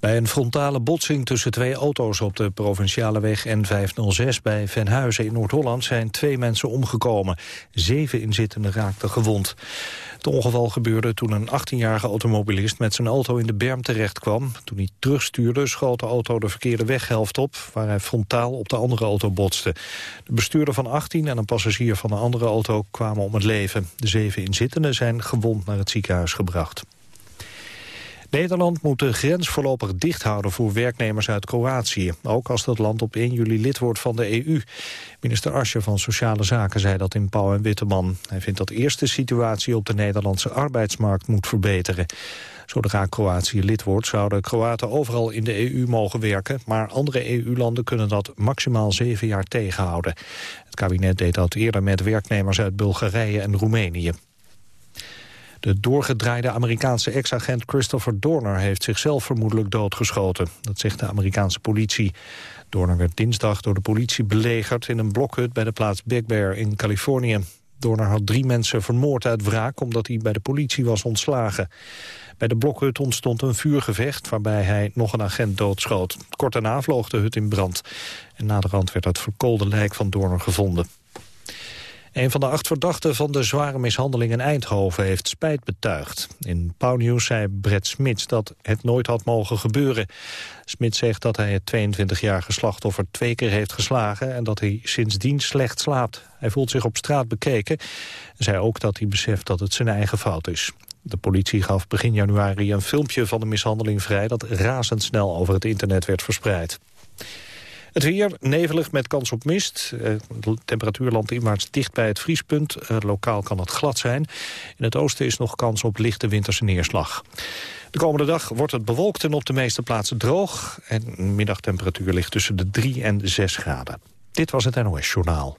Bij een frontale botsing tussen twee auto's op de provinciale weg N506 bij Venhuizen in Noord-Holland zijn twee mensen omgekomen. Zeven inzittenden raakten gewond. Het ongeval gebeurde toen een 18-jarige automobilist met zijn auto in de berm terecht kwam. Toen hij terugstuurde schoot de auto de verkeerde weghelft op, waar hij frontaal op de andere auto botste. De bestuurder van 18 en een passagier van een andere auto kwamen om het leven. De zeven inzittenden zijn gewond naar het ziekenhuis gebracht. Nederland moet de grens voorlopig dicht houden voor werknemers uit Kroatië. Ook als dat land op 1 juli lid wordt van de EU. Minister Asje van Sociale Zaken zei dat in Pauw en Witteman. Hij vindt dat eerst de situatie op de Nederlandse arbeidsmarkt moet verbeteren. Zodra Kroatië lid wordt, zouden Kroaten overal in de EU mogen werken... maar andere EU-landen kunnen dat maximaal zeven jaar tegenhouden. Het kabinet deed dat eerder met werknemers uit Bulgarije en Roemenië. De doorgedraaide Amerikaanse ex-agent Christopher Dorner heeft zichzelf vermoedelijk doodgeschoten. Dat zegt de Amerikaanse politie. Dorner werd dinsdag door de politie belegerd in een blokhut bij de plaats Big Bear in Californië. Dorner had drie mensen vermoord uit wraak omdat hij bij de politie was ontslagen. Bij de blokhut ontstond een vuurgevecht waarbij hij nog een agent doodschoot. Kort daarna vloog de hut in brand. En naderhand werd het verkoolde lijk van Dorner gevonden. Een van de acht verdachten van de zware mishandeling in Eindhoven heeft spijt betuigd. In Pauwnieuws zei Brett Smits dat het nooit had mogen gebeuren. Smits zegt dat hij het 22-jarige slachtoffer twee keer heeft geslagen... en dat hij sindsdien slecht slaapt. Hij voelt zich op straat bekeken en zei ook dat hij beseft dat het zijn eigen fout is. De politie gaf begin januari een filmpje van de mishandeling vrij... dat razendsnel over het internet werd verspreid. Het weer nevelig met kans op mist. Eh, de temperatuur landt inwaarts dicht bij het vriespunt. Eh, lokaal kan het glad zijn. In het oosten is nog kans op lichte winterse neerslag. De komende dag wordt het bewolkt en op de meeste plaatsen droog. En middagtemperatuur ligt tussen de 3 en 6 graden. Dit was het NOS Journaal.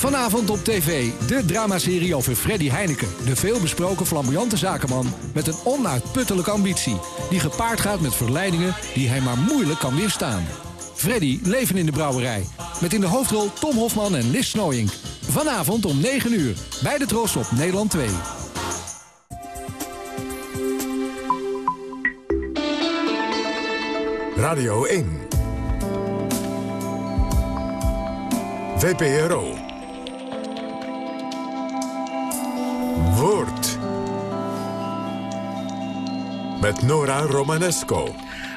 Vanavond op tv, de dramaserie over Freddy Heineken. De veelbesproken flamboyante zakenman met een onuitputtelijke ambitie. Die gepaard gaat met verleidingen die hij maar moeilijk kan weerstaan. Freddy, leven in de brouwerij. Met in de hoofdrol Tom Hofman en Lis Snooyink. Vanavond om 9 uur, bij de Tros op Nederland 2. Radio 1. VPRO. Woord. Met Nora Romanesco.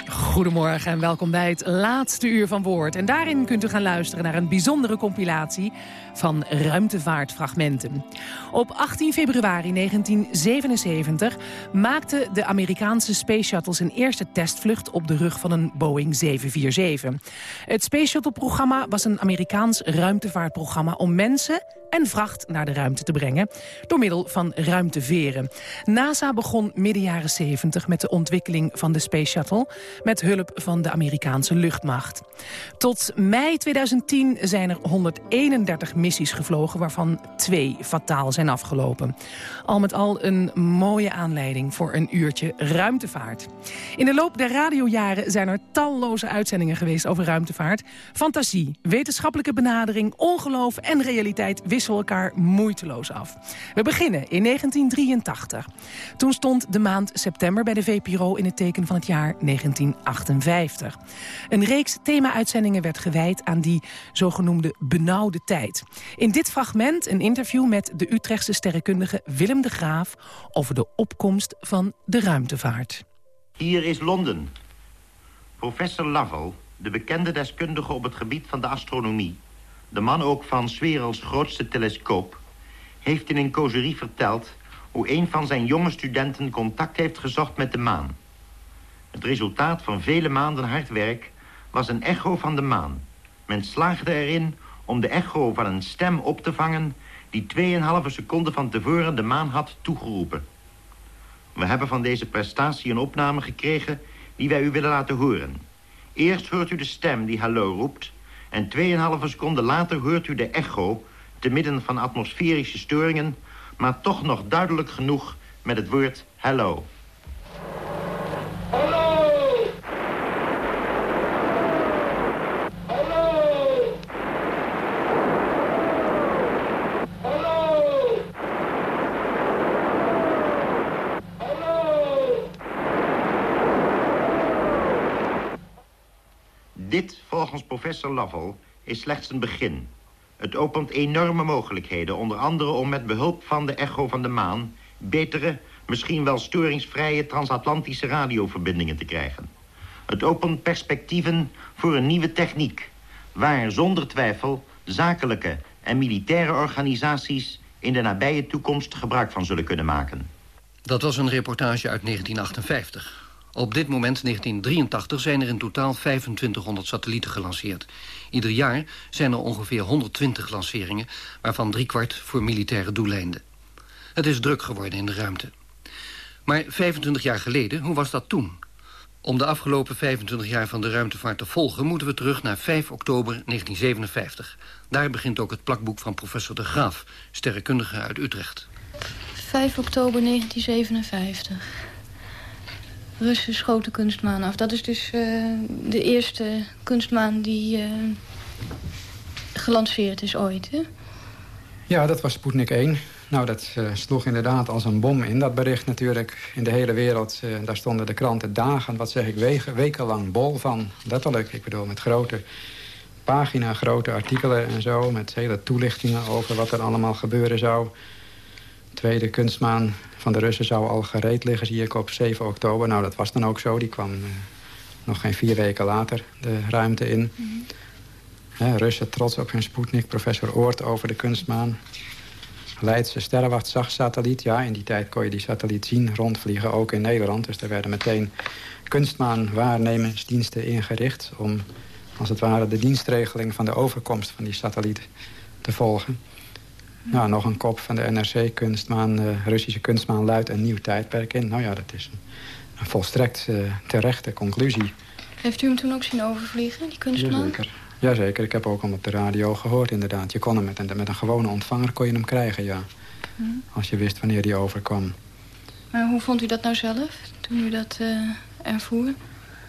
Goedemorgen en welkom bij het laatste uur van Woord. En daarin kunt u gaan luisteren naar een bijzondere compilatie van ruimtevaartfragmenten. Op 18 februari 1977 maakte de Amerikaanse Space Shuttle zijn eerste testvlucht op de rug van een Boeing 747. Het Space Shuttle-programma was een Amerikaans ruimtevaartprogramma om mensen en vracht naar de ruimte te brengen door middel van ruimteveren. NASA begon midden jaren 70 met de ontwikkeling van de Space Shuttle met hulp van de Amerikaanse luchtmacht. Tot mei 2010 zijn er 131 missies gevlogen waarvan twee fataal zijn afgelopen. Al met al een mooie aanleiding voor een uurtje ruimtevaart. In de loop der radiojaren zijn er talloze uitzendingen geweest over ruimtevaart. Fantasie, wetenschappelijke benadering, ongeloof en realiteit wisselen elkaar moeiteloos af. We beginnen in 1983. Toen stond de maand september bij de VPRO in het teken van het jaar 1958. Een reeks thema-uitzendingen werd gewijd aan die zogenoemde benauwde tijd. In dit fragment een interview met de Utrechtse sterrenkundige Willem de Graaf... over de opkomst van de ruimtevaart. Hier is Londen. Professor Lovell, de bekende deskundige op het gebied van de astronomie de man ook van werelds grootste telescoop... heeft in een causerie verteld hoe een van zijn jonge studenten contact heeft gezocht met de maan. Het resultaat van vele maanden hard werk was een echo van de maan. Men slaagde erin om de echo van een stem op te vangen... die 2,5 seconden van tevoren de maan had toegeroepen. We hebben van deze prestatie een opname gekregen die wij u willen laten horen. Eerst hoort u de stem die hallo roept... en 2,5 seconden later hoort u de echo... te midden van atmosferische storingen... maar toch nog duidelijk genoeg met het woord hello. Dit, volgens professor Lovell, is slechts een begin. Het opent enorme mogelijkheden, onder andere om met behulp van de echo van de maan... betere, misschien wel storingsvrije transatlantische radioverbindingen te krijgen. Het opent perspectieven voor een nieuwe techniek... waar zonder twijfel zakelijke en militaire organisaties... in de nabije toekomst gebruik van zullen kunnen maken. Dat was een reportage uit 1958. Op dit moment, 1983, zijn er in totaal 2500 satellieten gelanceerd. Ieder jaar zijn er ongeveer 120 lanceringen... waarvan driekwart voor militaire doeleinden. Het is druk geworden in de ruimte. Maar 25 jaar geleden, hoe was dat toen? Om de afgelopen 25 jaar van de ruimtevaart te volgen... moeten we terug naar 5 oktober 1957. Daar begint ook het plakboek van professor De Graaf... sterrenkundige uit Utrecht. 5 oktober 1957. Russen schoten kunstmaan af. Dat is dus uh, de eerste kunstmaan die uh, gelanceerd is ooit, hè? Ja, dat was Sputnik 1. Nou, dat uh, sloeg inderdaad als een bom in. Dat bericht natuurlijk in de hele wereld. daar stonden de kranten dagen, wat zeg ik, weken, wekenlang bol van. Letterlijk, ik bedoel, met grote pagina, grote artikelen en zo. Met hele toelichtingen over wat er allemaal gebeuren zou. Tweede kunstmaan van de Russen zou al gereed liggen, zie ik op 7 oktober. Nou, dat was dan ook zo. Die kwam uh, nog geen vier weken later de ruimte in. Mm -hmm. Russen trots op hun Sputnik. Professor Oort over de kunstmaan. Leidse sterrenwachtsatelliet. Ja, in die tijd kon je die satelliet zien rondvliegen, ook in Nederland. Dus er werden meteen kunstmaanwaarnemingsdiensten ingericht... om, als het ware, de dienstregeling van de overkomst van die satelliet te volgen. Nou, nog een kop van de NRC-kunstmaan, de Russische kunstmaan luidt een nieuw tijdperk in. Nou ja, dat is een, een volstrekt uh, terechte conclusie. Heeft u hem toen ook zien overvliegen, die kunstmaan? Jazeker. Jazeker, ik heb ook hem op de radio gehoord inderdaad. Je kon hem met een, met een gewone ontvanger kon je hem krijgen, ja. Hm. Als je wist wanneer die overkwam. Maar hoe vond u dat nou zelf, toen u dat uh, ervoer?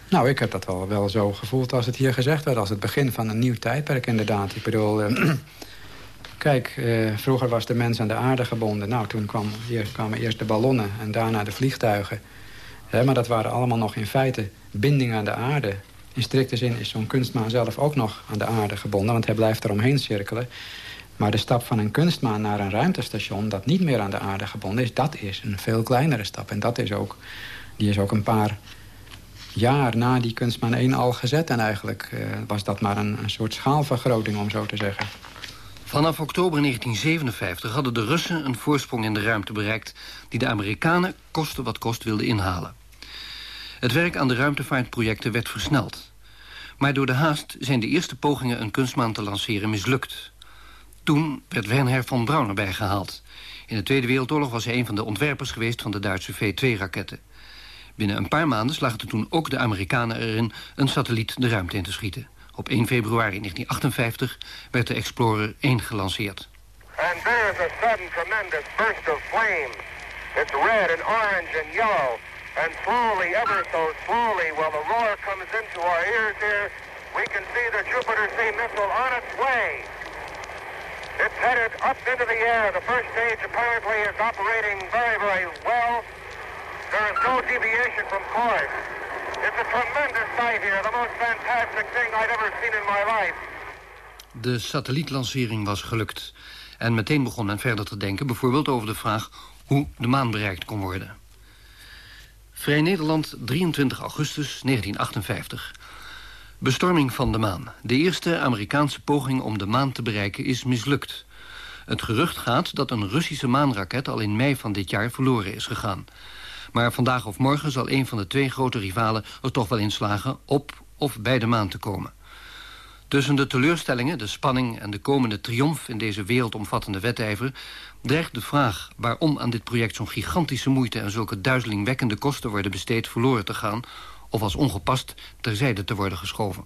Nou, ik heb dat wel, wel zo gevoeld als het hier gezegd werd. Als het begin van een nieuw tijdperk inderdaad. Ik bedoel, Kijk, eh, vroeger was de mens aan de aarde gebonden. Nou, toen kwam, hier kwamen eerst de ballonnen en daarna de vliegtuigen. maar dat waren allemaal nog in feite bindingen aan de aarde. In strikte zin is zo'n kunstmaan zelf ook nog aan de aarde gebonden... want hij blijft eromheen cirkelen. Maar de stap van een kunstmaan naar een ruimtestation... dat niet meer aan de aarde gebonden is, dat is een veel kleinere stap. En dat is ook, die is ook een paar jaar na die kunstmaan 1 al gezet. En eigenlijk uh, was dat maar een soort schaalvergroting, om zo te zeggen. Vanaf oktober 1957 hadden de Russen een voorsprong in de ruimte bereikt... die de Amerikanen koste wat kost wilden inhalen. Het werk aan de ruimtevaartprojecten werd versneld. Maar door de haast zijn de eerste pogingen een kunstmaan te lanceren mislukt. Toen werd Wernher von Braun erbij gehaald. In de Tweede Wereldoorlog was hij een van de ontwerpers geweest van de Duitse V-2-raketten. Binnen een paar maanden slaagden toen ook de Amerikanen erin een satelliet de ruimte in te schieten. Op 1 februari 1958 werd de Explorer 1 gelanceerd. And there's a sudden tremendous burst of flame. It's red and orange and yellow. And slowly, ever so slowly, while the roar comes into our ears here, we can see the Jupiter C missile on its way. It's headed up into the air. The first stage apparently is operating very, very well. There is no deviation from course. It's a tremendous sight here. The most fantastic thing I've ever seen in my life. De satellietlancering was gelukt. En meteen begon men verder te denken... bijvoorbeeld over de vraag hoe de maan bereikt kon worden. Vrij Nederland, 23 augustus 1958. Bestorming van de maan. De eerste Amerikaanse poging om de maan te bereiken is mislukt. Het gerucht gaat dat een Russische maanraket al in mei van dit jaar verloren is gegaan. Maar vandaag of morgen zal een van de twee grote rivalen er toch wel in slagen op of bij de maan te komen. Tussen de teleurstellingen, de spanning en de komende triomf in deze wereldomvattende wedijver dreigt de vraag waarom aan dit project zo'n gigantische moeite en zulke duizelingwekkende kosten worden besteed verloren te gaan of als ongepast terzijde te worden geschoven.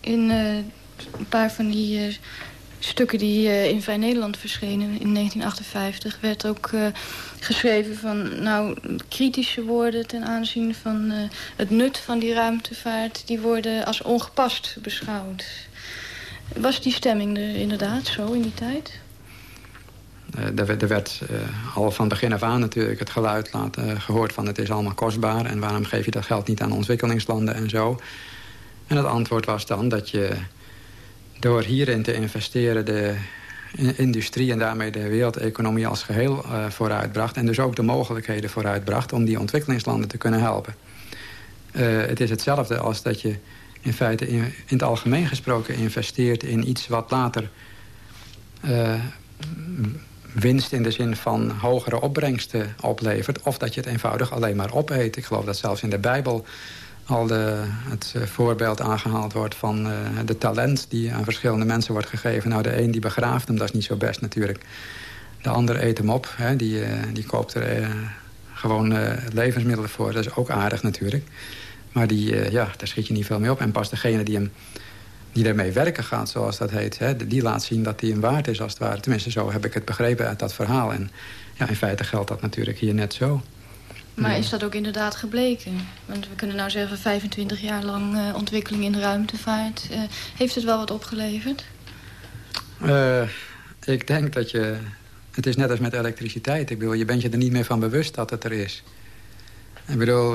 In uh, een paar van die uh, stukken die uh, in Vrij Nederland verschenen in 1958... werd ook geschreven van nou, kritische woorden ten aanzien van het nut van die ruimtevaart... die worden als ongepast beschouwd. Was die stemming er inderdaad zo in die tijd? Er, er, werd al van begin af aan natuurlijk het geluid laten, gehoord van het is allemaal kostbaar... en waarom geef je dat geld niet aan ontwikkelingslanden en zo. En het antwoord was dan dat je door hierin te investeren... de industrie en daarmee de wereldeconomie als geheel vooruitbracht... en dus ook de mogelijkheden vooruitbracht om die ontwikkelingslanden te kunnen helpen. het is hetzelfde als dat je in feite in, in het algemeen gesproken investeert in iets wat later winst in de zin van hogere opbrengsten oplevert... of dat je het eenvoudig alleen maar opeet. Ik geloof dat zelfs in de Bijbel al het eh, voorbeeld aangehaald wordt... van uh, de talent die aan verschillende mensen wordt gegeven. Nou, de een die begraaft hem, dat is niet zo best natuurlijk. De ander eet hem op, hè, die, uh, die koopt er gewoon levensmiddelen voor. Dat is ook aardig natuurlijk. Maar die, ja, daar schiet je niet veel mee op. En pas degene die hem die ermee werken gaat, zoals dat heet... Hè, die laat zien dat die een waard is, als het ware. Tenminste, zo heb ik het begrepen uit dat verhaal. En ja, in feite geldt dat natuurlijk hier net zo. Maar is dat ook inderdaad gebleken? Want we kunnen nou zeggen 25 jaar lang uh, ontwikkeling in de ruimtevaart. Uh, heeft het wel wat opgeleverd? Uh, ik denk dat je... Het is net als met elektriciteit. Ik bedoel, je bent je er niet meer van bewust dat het er is. Ik bedoel,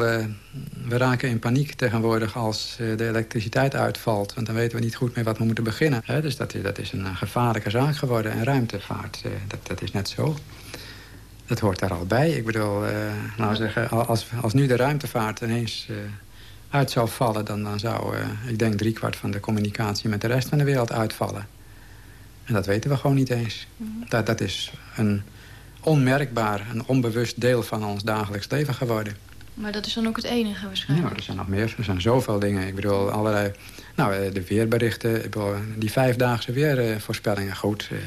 we raken in paniek tegenwoordig als de elektriciteit uitvalt. Want dan weten we niet goed meer wat we moeten beginnen. Hè? Dus dat, dat is een gevaarlijke zaak geworden. En ruimtevaart, dat, dat is net zo. Dat hoort daar al bij. Ik bedoel, nou zeggen, als, als nu de ruimtevaart ineens uit zou vallen... dan, dan zou, ik denk, driekwart van de communicatie met de rest van de wereld uitvallen. En dat weten we gewoon niet eens. Mm. Dat, dat is een onmerkbaar, een onbewust deel van ons dagelijks leven geworden. Maar dat is dan ook het enige waarschijnlijk? Ja, er zijn nog meer. Er zijn zoveel dingen. Ik bedoel, allerlei... Nou, eh, de weerberichten. Ik bedoel, die vijfdaagse weervoorspellingen. Goed, eh,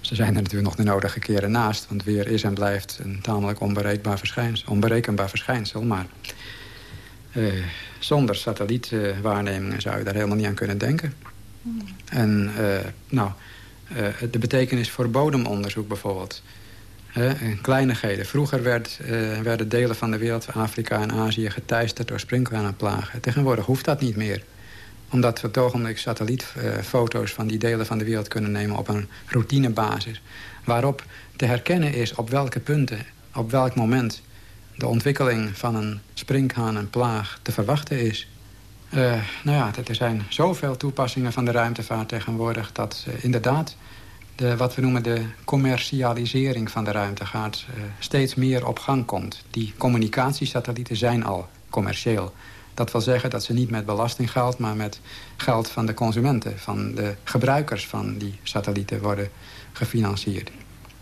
ze zijn er natuurlijk nog de nodige keren naast. Want weer is en blijft een tamelijk verschijnsel, onberekenbaar verschijnsel. Maar eh, zonder satellietwaarnemingen zou je daar helemaal niet aan kunnen denken. En uh, nou, uh, de betekenis voor bodemonderzoek bijvoorbeeld kleinigheden. Vroeger werd, werden delen van de wereld, Afrika en Azië... geteisterd door sprinkhanenplagen. Tegenwoordig hoeft dat niet meer. Omdat we op het ogenblik satellietfoto's van die delen van de wereld kunnen nemen... op een routinebasis. Waarop te herkennen is op welke punten, op welk moment... de ontwikkeling van een sprinkhanenplaag te verwachten is. Uh, nou ja, er zijn zoveel toepassingen van de ruimtevaart tegenwoordig... dat uh, inderdaad de, wat we noemen de commercialisering van de ruimtevaart uh, steeds meer op gang komt. Die communicatiesatellieten zijn al commercieel. Dat wil zeggen dat ze niet met belastinggeld, maar met geld van de consumenten, van de gebruikers van die satellieten worden gefinancierd.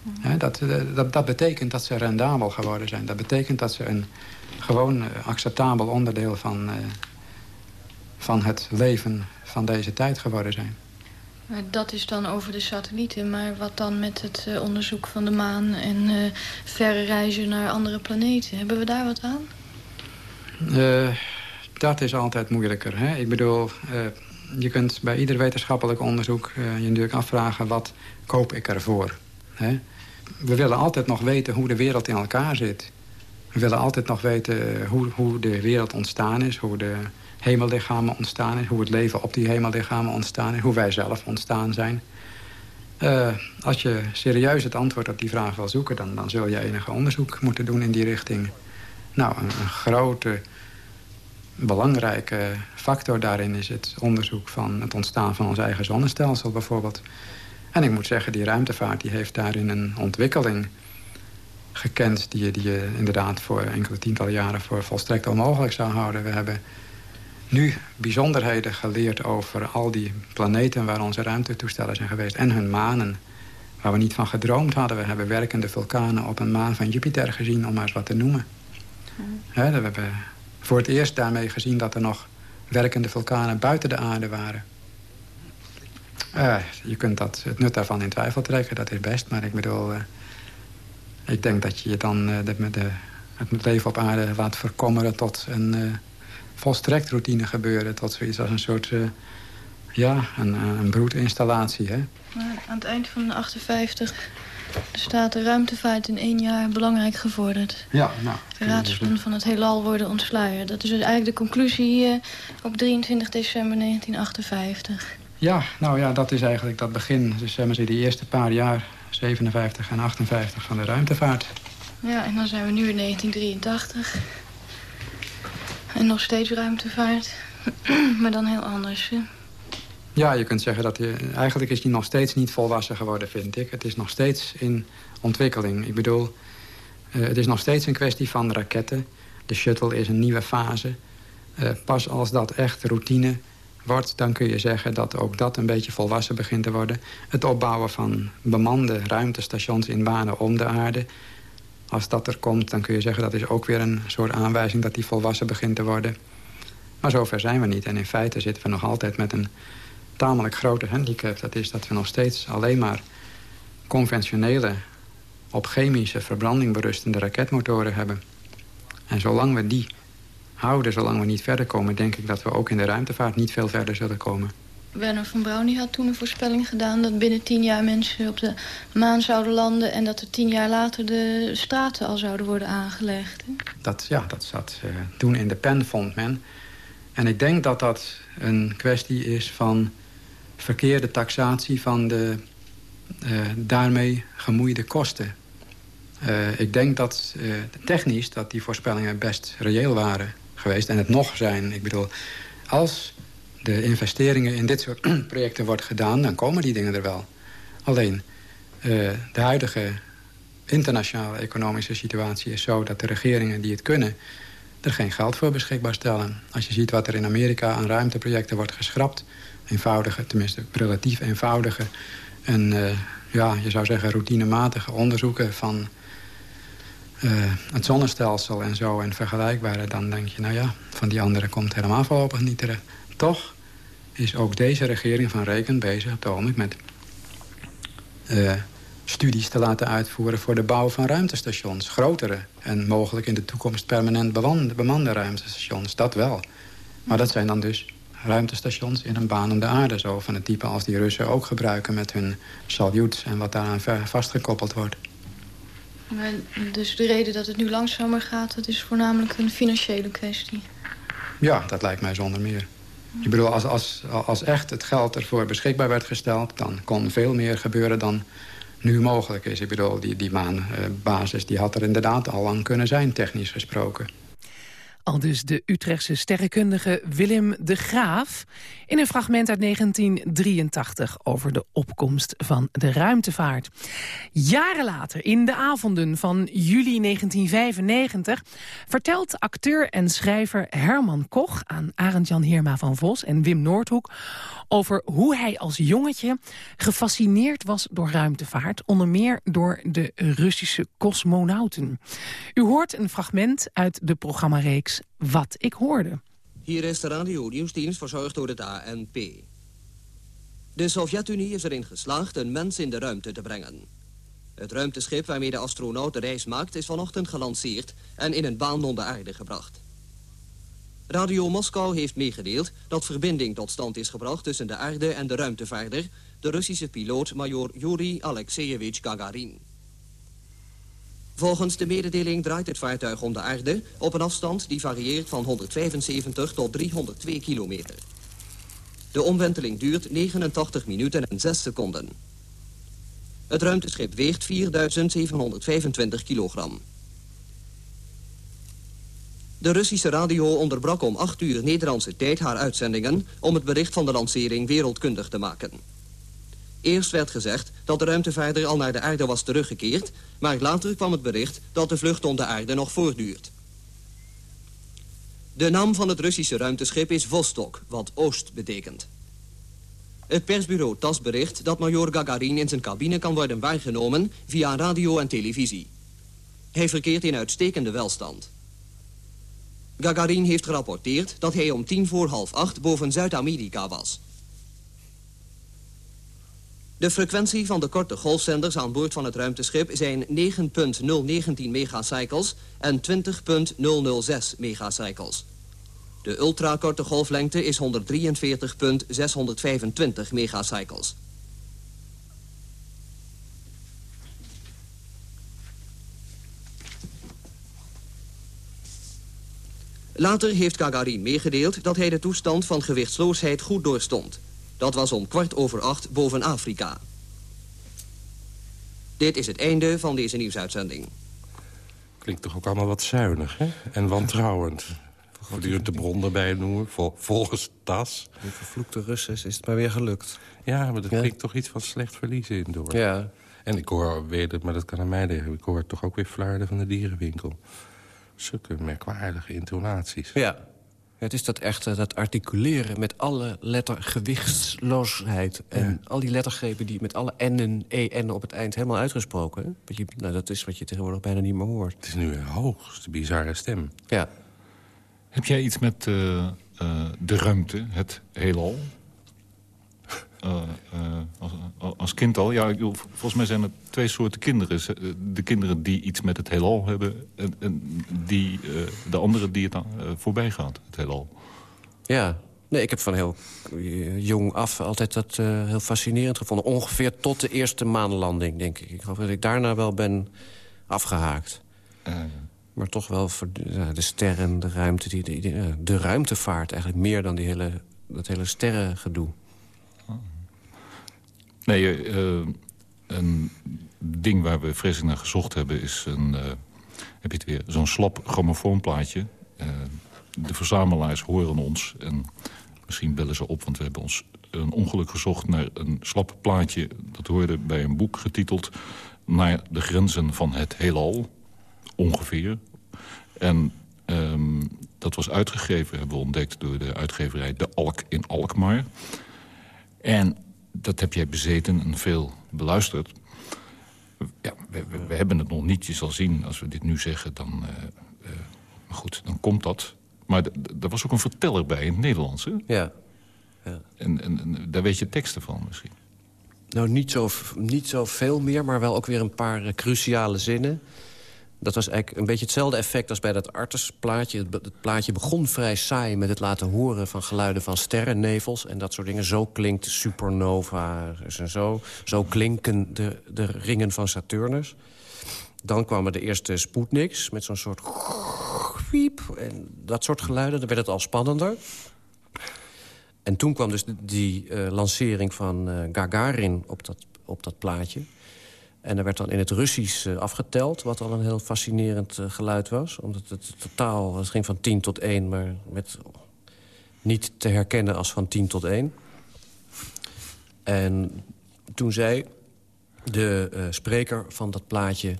Mm. dat, uh, dat, dat, betekent dat ze rendabel geworden zijn. Dat betekent dat ze een gewoon uh, acceptabel onderdeel van, van het leven van deze tijd geworden zijn. Maar dat is dan over de satellieten. Maar wat dan met het uh, onderzoek van de maan... en uh, verre reizen naar andere planeten? Hebben we daar wat aan? Dat is altijd moeilijker. Hè? Ik bedoel, je kunt bij ieder wetenschappelijk onderzoek... je natuurlijk afvragen, wat koop ik ervoor? Hè? We willen altijd nog weten hoe de wereld in elkaar zit. We willen altijd nog weten hoe, hoe de wereld ontstaan is... hoe de hemellichamen ontstaan is. Hoe het leven op die hemellichamen ontstaan is. Hoe wij zelf ontstaan zijn. Als je serieus het antwoord op die vraag wil zoeken... dan, dan zul je enige onderzoek moeten doen in die richting. Nou, een grote, belangrijke factor daarin is het onderzoek van het ontstaan van ons eigen zonnestelsel bijvoorbeeld. En ik moet zeggen, die ruimtevaart die heeft daarin een ontwikkeling gekend... die je, die je inderdaad voor enkele tientallen jaren voor volstrekt onmogelijk zou houden. We hebben nu bijzonderheden geleerd over al die planeten... waar onze ruimtetoestellen zijn geweest en hun manen. Waar we niet van gedroomd hadden. We hebben werkende vulkanen op een maan van Jupiter gezien, om maar eens wat te noemen. we hebben voor het eerst daarmee gezien dat er nog werkende vulkanen buiten de aarde waren. Uh, je kunt dat, het nut daarvan in twijfel trekken, dat is best. Maar ik bedoel, uh, ik denk dat je dan uh, de, de, het leven op aarde laat verkommeren tot een volstrekt routine gebeuren... tot zoiets als een soort, ja, een, broedinstallatie. Hè? Maar aan het eind van 58 staat de ruimtevaart in één jaar belangrijk gevorderd. Ja, nou... De raadselen van het heelal worden ontsluierd. Dat is dus eigenlijk de conclusie uh, op 23 december 1958. Ja, nou ja, dat is eigenlijk dat begin. Dus zeggen ze die eerste paar jaar, 57 en 58 van de ruimtevaart. Ja, en dan zijn we nu in 1983. En nog steeds ruimtevaart. maar dan heel anders. Hè? Ja, je kunt zeggen dat hij, eigenlijk is hij nog steeds niet volwassen geworden, vind ik. Het is nog steeds in ontwikkeling. Ik bedoel, uh, het is nog steeds een kwestie van raketten. De shuttle is een nieuwe fase. Uh, pas als dat echt routine wordt, dan kun je zeggen dat ook dat een beetje volwassen begint te worden. Het opbouwen van bemande ruimtestations in banen om de aarde. Als dat er komt, dan kun je zeggen dat is ook weer een soort aanwijzing dat die volwassen begint te worden. Maar zover zijn we niet. En in feite zitten we nog altijd met een tamelijk grote handicap. Dat is dat we nog steeds alleen maar conventionele, op chemische verbranding berustende raketmotoren hebben. En zolang we die houden, zolang we niet verder komen... denk ik dat we ook in de ruimtevaart niet veel verder zullen komen. Werner van Braun had toen een voorspelling gedaan... dat binnen tien jaar mensen op de maan zouden landen... en dat er tien jaar later de straten al zouden worden aangelegd. Dat, ja, dat zat uh, toen in de pen, vond men. En ik denk dat dat een kwestie is van verkeerde taxatie... van de uh, daarmee gemoeide kosten. Uh, ik denk dat technisch dat die voorspellingen best reëel waren geweest... en het nog zijn. Ik bedoel, als de investeringen in dit soort projecten wordt gedaan... dan komen die dingen er wel. Alleen, de huidige internationale economische situatie is zo... dat de regeringen die het kunnen er geen geld voor beschikbaar stellen. Als je ziet wat er in Amerika aan ruimteprojecten wordt geschrapt... eenvoudige, tenminste relatief eenvoudige... en uh, ja, je zou zeggen routinematige onderzoeken van uh, het zonnestelsel en zo en vergelijkbare... dan denk je, nou ja, van die andere komt helemaal voorlopig niet terecht. Toch is ook deze regering van Reken bezig op met uh, studies te laten uitvoeren voor de bouw van ruimtestations. Grotere en mogelijk in de toekomst permanent bemande, bemande ruimtestations. Dat wel. Maar dat zijn dan dus ruimtestations in een baan om de aarde. Zo van het type als die Russen ook gebruiken met hun Salyuts... en wat daaraan vastgekoppeld wordt. Maar dus de reden dat het nu langzamer gaat... dat is voornamelijk een financiële kwestie? Ja, dat lijkt mij zonder meer. Ik bedoel, als, als, als echt het geld ervoor beschikbaar werd gesteld... dan kon veel meer gebeuren dan nu mogelijk is. Ik bedoel, die, die maanbasis die had er inderdaad al lang kunnen zijn, technisch gesproken. Al dus de Utrechtse sterrenkundige Willem de Graaf... in een fragment uit 1983 over de opkomst van de ruimtevaart. Jaren later, in de avonden van juli 1995... vertelt acteur en schrijver Herman Koch aan Arend-Jan Heerma van Vos en Wim Noordhoek... over hoe hij als jongetje gefascineerd was door ruimtevaart... onder meer door de Russische cosmonauten. U hoort een fragment uit de programmareeks wat ik hoorde. Hier is de radio-nieuwsdienst verzorgd door het ANP. De Sovjet-Unie is erin geslaagd een mens in de ruimte te brengen. Het ruimteschip waarmee de astronaut de reis maakt... is vanochtend gelanceerd en in een baan om de aarde gebracht. Radio Moskou heeft meegedeeld dat verbinding tot stand is gebracht... tussen de aarde en de ruimtevaarder... de Russische piloot major Yuri Alexeyevich Gagarin. Volgens de mededeling draait het vaartuig om de aarde... op een afstand die varieert van 175 tot 302 kilometer. De omwenteling duurt 89 minuten en 6 seconden. Het ruimteschip weegt 4725 kilogram. De Russische radio onderbrak om 8 uur Nederlandse tijd haar uitzendingen... om het bericht van de lancering wereldkundig te maken. Eerst werd gezegd dat de ruimtevaarder al naar de aarde was teruggekeerd... maar later kwam het bericht dat de vlucht om de aarde nog voortduurt. De naam van het Russische ruimteschip is Vostok, wat oost betekent. Het persbureau TAS bericht dat major Gagarin in zijn cabine kan worden waargenomen via radio en televisie. Hij verkeert in uitstekende welstand. Gagarin heeft gerapporteerd dat hij om tien voor half acht boven Zuid-Amerika was... De frequentie van de korte golfzenders aan boord van het ruimteschip zijn 9.019 megacycles en 20.006 megacycles. De ultrakorte golflengte is 143.625 megacycles. Later heeft Gagarin meegedeeld dat hij de toestand van gewichtsloosheid goed doorstond. Dat was om kwart over acht boven Afrika. Dit is het einde van deze nieuwsuitzending. Klinkt toch ook allemaal wat zuinig, hè? En wantrouwend. Voortdurend de bron erbij noemen, vol, volgens TAS. Die vervloekte Russen is het maar weer gelukt. Ja, maar er Ja. klinkt toch iets van slecht verliezen in door. Ja. En ik hoor weer, maar dat kan aan mij liggen... ik hoor toch ook weer flarden van de dierenwinkel. Zulke merkwaardige intonaties. Ja. Het is dat echte, dat articuleren met alle lettergewichtsloosheid. En al die lettergrepen die met alle N'en, EN op het eind helemaal uitgesproken. hè? Wat je, nou, dat is wat je tegenwoordig bijna niet meer hoort. Het is nu een hoogst bizarre stem. Ja. Heb jij iets met eh, eh, de ruimte, het heelal? Eh, eh, als, als kind al? Ja, volgens mij zijn er twee soorten kinderen. Eh, De kinderen die iets met het heelal hebben... en, en die, de anderen die het dan voorbij gaat, het heelal. Ja. Nee, ik heb van heel jong af altijd dat heel fascinerend gevonden. Ongeveer tot de eerste maanlanding, denk ik. Ik geloof dat ik daarna wel ben afgehaakt. Maar toch wel voor de, de sterren, de ruimte, die, ja, de ruimtevaart eigenlijk meer dan die hele, dat hele sterrengedoe. Nee, eh, een ding waar we vreselijk naar gezocht hebben... is een, eh, heb je het weer, zo'n slap grammofoonplaatje. Eh, de verzamelaars horen ons en misschien bellen ze op... want we hebben ons een ongeluk gezocht naar een slap plaatje... dat hoorde bij een boek getiteld... naar de grenzen van het heelal, ongeveer. En ehm, dat was uitgegeven, hebben we ontdekt... door de uitgeverij De Alk in Alkmaar. En dat heb jij bezeten en veel beluisterd. Ja, we, we- we hebben het nog niet. Je zal zien, als we dit nu zeggen, dan... eh, eh, goed, dan komt dat. Maar er was ook een verteller bij in het Nederlands, hè? Ja. ja. En, en, en daar weet je teksten van misschien. Nou, niet zo, niet zo veel meer, maar wel ook weer een paar eh, cruciale zinnen. Dat was eigenlijk een beetje hetzelfde effect als bij dat Artes-plaatje. Het, het plaatje begon vrij saai met het laten horen van geluiden van sterrennevels... en dat soort dingen. Zo klinkt supernova en zo. Zo klinken de, de ringen van Saturnus. Dan kwamen de eerste Sputniks met zo'n soort... wiep en dat soort geluiden. Dan werd het al spannender. En toen kwam dus die eh, lancering van eh, Gagarin op dat, op dat plaatje. En er werd dan in het Russisch eh, afgeteld, wat al een heel fascinerend eh, geluid was. Omdat het totaal, het ging van 10 tot 1, maar met niet te herkennen als van 10 tot 1. En toen zei de eh, spreker van dat plaatje...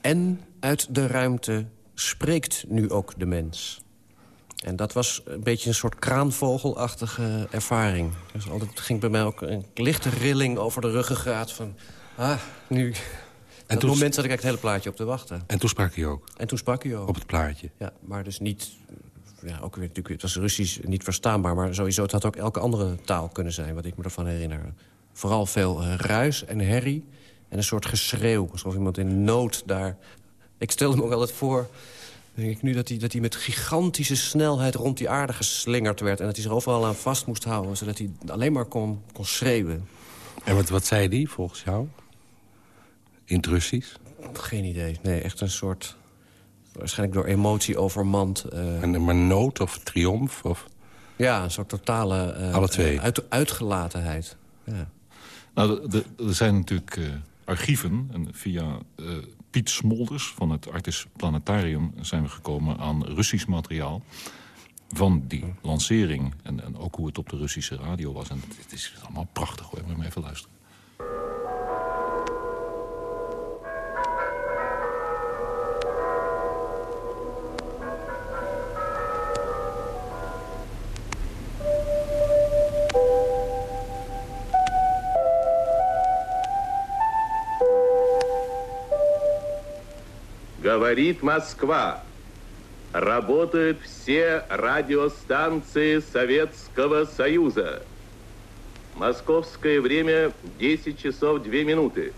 en uit de ruimte spreekt nu ook de mens. En dat was een beetje een soort kraanvogelachtige ervaring. Dus ging bij mij ook een lichte rilling over de ruggengraat van... Ah, nu... En toen- het moment zat ik eigenlijk het hele plaatje op te wachten. En toen sprak hij ook? En toen sprak hij ook. Op het plaatje? Ja, maar dus niet... Ja, ook weer, natuurlijk, het was Russisch niet verstaanbaar... maar sowieso, het had ook elke andere taal kunnen zijn... wat ik me ervan herinner. Vooral veel eh, ruis en herrie en een soort geschreeuw. Alsof iemand in nood daar... Ik stelde me ook altijd voor... denk ik nu dat hij, dat hij met gigantische snelheid rond die aarde geslingerd werd... en dat hij zich overal aan vast moest houden... zodat hij alleen maar kon, kon schreeuwen. En wat, wat zei die volgens jou? In het Russisch? Geen idee. Nee, echt een soort... Waarschijnlijk door emotie overmand. eh, En, maar nood of triomf? Of... Ja, een soort totale eh, Alle twee. uit, uitgelatenheid. Ja. Nou, er zijn natuurlijk eh, archieven. En via eh, Piet Smolders van het Artis Planetarium... zijn we gekomen aan Russisch materiaal van die lancering. En, en ook hoe het op de Russische radio was. En het is allemaal prachtig hoor. Moet je maar even luisteren. Говорит Москва. Работают все радиостанции Советского Союза. Московское время 10 часов 2 минуты.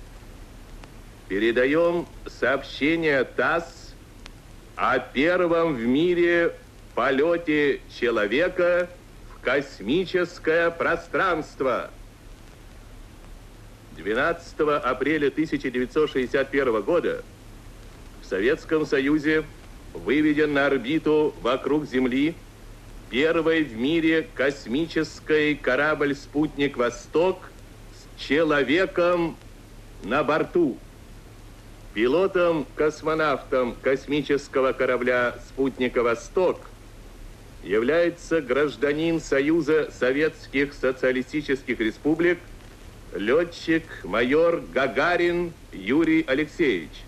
Передаем сообщение ТАСС о первом в мире полете человека в космическое пространство. 12 апреля 1961 года в Советском Союзе выведен на орбиту вокруг Земли первый в мире космический корабль-спутник «Восток» с человеком на борту. Пилотом-космонавтом космического корабля «Спутника Восток» является гражданин Союза Советских Социалистических Республик летчик-майор Гагарин Юрий Алексеевич.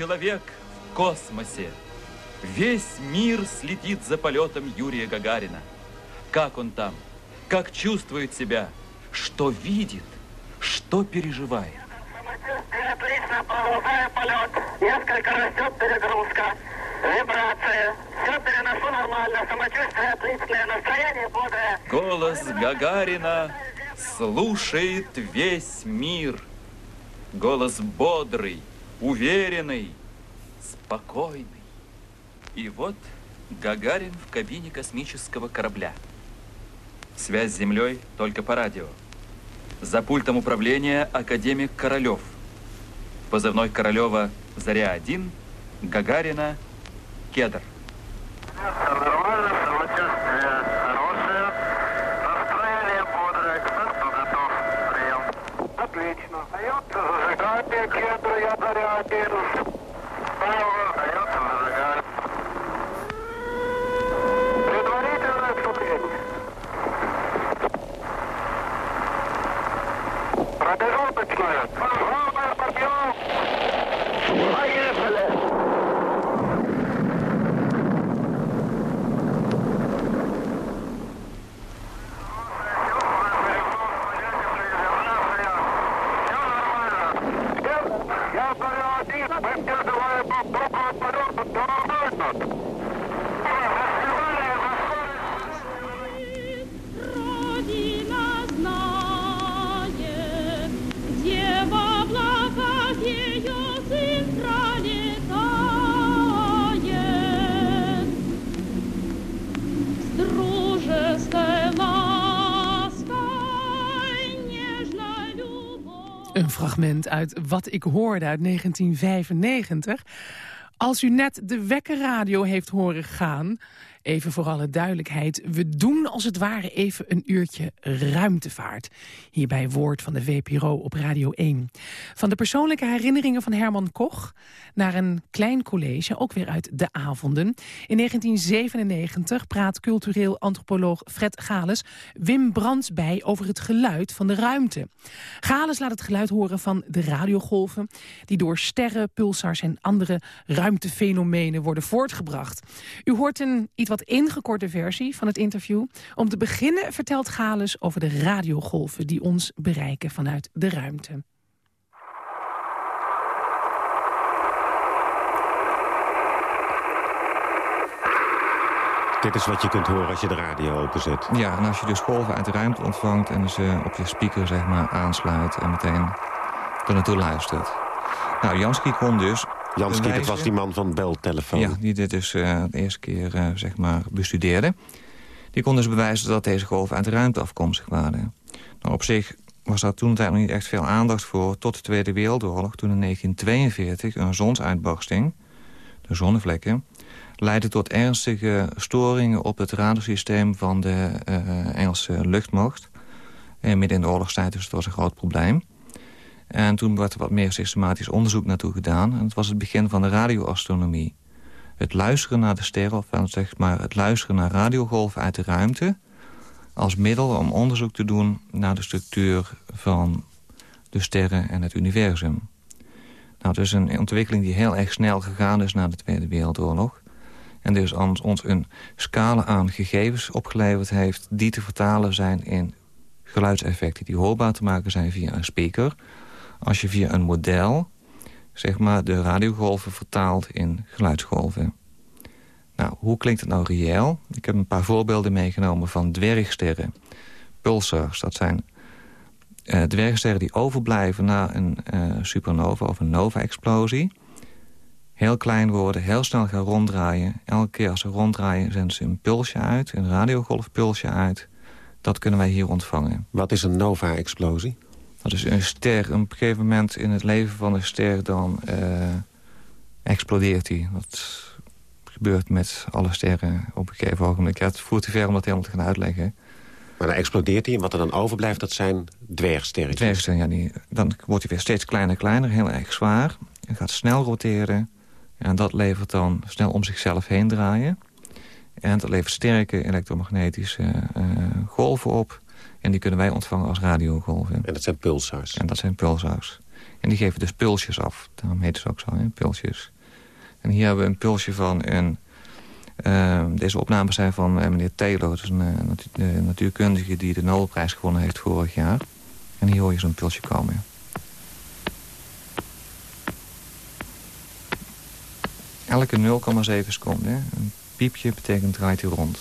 Человек в космосе. Весь мир следит за полетом Юрия Гагарина. Как он там? Как чувствует себя? Что видит? Что переживает? Отлично, продолжаю полет. Несколько растет перегрузка. Вибрация. Все переношу нормально. Самочувствие отличное. Настроение бодрое. Голос Гагарина слушает весь мир. Голос бодрый, уверенный, спокойный. И вот Гагарин в кабине космического корабля. Связь с Землей только по радио. За пультом управления академик Королев. Позывной Королева «Заря-1», Гагарина «Кедр». ракету, я горю один. Предварительное обсуждение. Пробежал почему-то. Uit Wat ik hoorde uit 1995. Als u net de wekkerradio heeft horen gaan... even voor alle duidelijkheid... we doen als het ware even een uurtje ruimtevaart. Hierbij woord van de VPRO op Radio 1. Van de persoonlijke herinneringen van Herman Koch... naar een klein college, ook weer uit de avonden. In 1997 praat cultureel antropoloog Fred Gales... Wim Brands bij over het geluid van de ruimte. Gales laat het geluid horen van de radiogolven... die door sterren, pulsars en andere ruimtefenomenen worden voortgebracht. U hoort een iets wat ingekorte versie van het interview. Om te beginnen vertelt Gales over de radiogolven... die ons bereiken vanuit de ruimte. Dit is wat je kunt horen als je de radio openzet. Ja, en als je dus golven uit de ruimte ontvangt en ze op je speaker zeg maar, aansluit... en meteen er naartoe luistert. Nou, Jansky kon dus... Jansky, dat was die man van beltelefoon. Ja, die dit dus eh, de eerste keer eh, zeg maar bestudeerde. Die kon dus bewijzen dat deze golven uit de ruimte afkomstig waren. Nou, op zich was daar toen nog niet echt veel aandacht voor... tot de Tweede Wereldoorlog, toen in 1942 een zonsuitbarsting... de zonnevlekken, leidde tot ernstige storingen op het radarsysteem van de eh, Engelse luchtmacht. En midden in de oorlogstijd, dus het was een groot probleem. En toen werd er wat meer systematisch onderzoek naartoe gedaan. En het was het begin van de radioastronomie. Het luisteren naar de sterren, of zeg maar het luisteren naar radiogolven uit de ruimte... als middel om onderzoek te doen naar de structuur van de sterren en het universum. Nou, het is een ontwikkeling die heel erg snel gegaan is na de Tweede Wereldoorlog. En dus ons een scala aan gegevens opgeleverd heeft... die te vertalen zijn in geluidseffecten die hoorbaar te maken zijn via een speaker. Als je via een model zeg maar, de radiogolven vertaalt in geluidsgolven. Nou, hoe klinkt het nou reëel? Ik heb een paar voorbeelden meegenomen van dwergsterren. Pulsars, dat zijn uh, dwergsterren die overblijven na een uh, supernova of een nova-explosie. Heel klein worden, heel snel gaan ronddraaien. Elke keer als ze ronddraaien zenden ze een pulsje uit, een radiogolfpulsje uit. Dat kunnen wij hier ontvangen. Wat is een nova-explosie? Dat is een ster. Op een gegeven moment in het leven van een ster dan uh, explodeert hij. Dat gebeurt met alle sterren op een gegeven ogenblik. Ja, het voert te ver om dat helemaal te gaan uitleggen. Maar dan explodeert hij en wat er dan overblijft, dat zijn dwergsterren. Dwergsterren, ja. Die, dan wordt hij weer steeds kleiner en kleiner, heel erg zwaar. En gaat snel roteren. En dat levert dan snel om zichzelf heen draaien. En dat levert sterke elektromagnetische uh, golven op. En die kunnen wij ontvangen als radiogolven. En dat zijn pulsars? En dat zijn pulsars. En die geven dus pulsjes af. Daarom heet het ook zo, hè? pulsjes. En hier hebben we een pulsje van een... Uh, deze opnames zijn van uh, meneer Taylor. Dat is een uh, natu natuurkundige die de Nobelprijs gewonnen heeft vorig jaar. En hier hoor je zo'n pulsje komen. Elke 0,7 seconden. Een piepje betekent draait hij rond.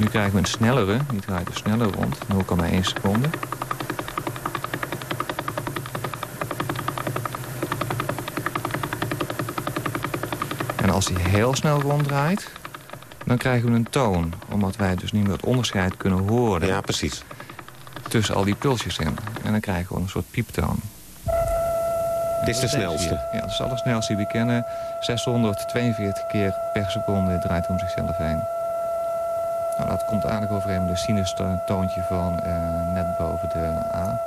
Nu krijgen we een snellere, die draait er sneller rond, 0,1 seconde. En als hij heel snel ronddraait, dan krijgen we een toon. Omdat wij dus niet meer het onderscheid kunnen horen. Ja, precies. Tussen al die pulsjes in. En dan krijgen we een soort pieptoon. Dit is de snelste? Ja, dat is de allersnelste die we kennen. 642 keer per seconde draait om zichzelf heen. Nou, dat komt eigenlijk overeen met de sinustoontje van uh, net boven de A.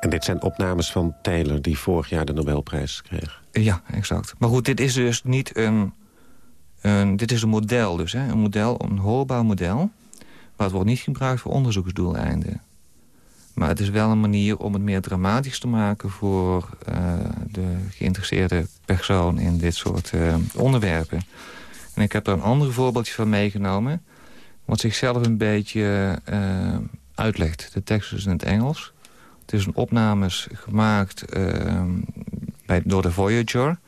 En dit zijn opnames van Taylor die vorig jaar de Nobelprijs kreeg? Ja, exact. Maar goed, dit is dus niet een... een dit is een model dus, hè? Een model, een hoorbaar model. Maar het wordt niet gebruikt voor onderzoeksdoeleinden. Maar het is wel een manier om het meer dramatisch te maken... voor uh, de geïnteresseerde persoon in dit soort uh, onderwerpen. En ik heb er een ander voorbeeldje van meegenomen... wat zichzelf een beetje uh, uitlegt. De tekst is in het Engels. Het is een opnames gemaakt bij, door de Voyager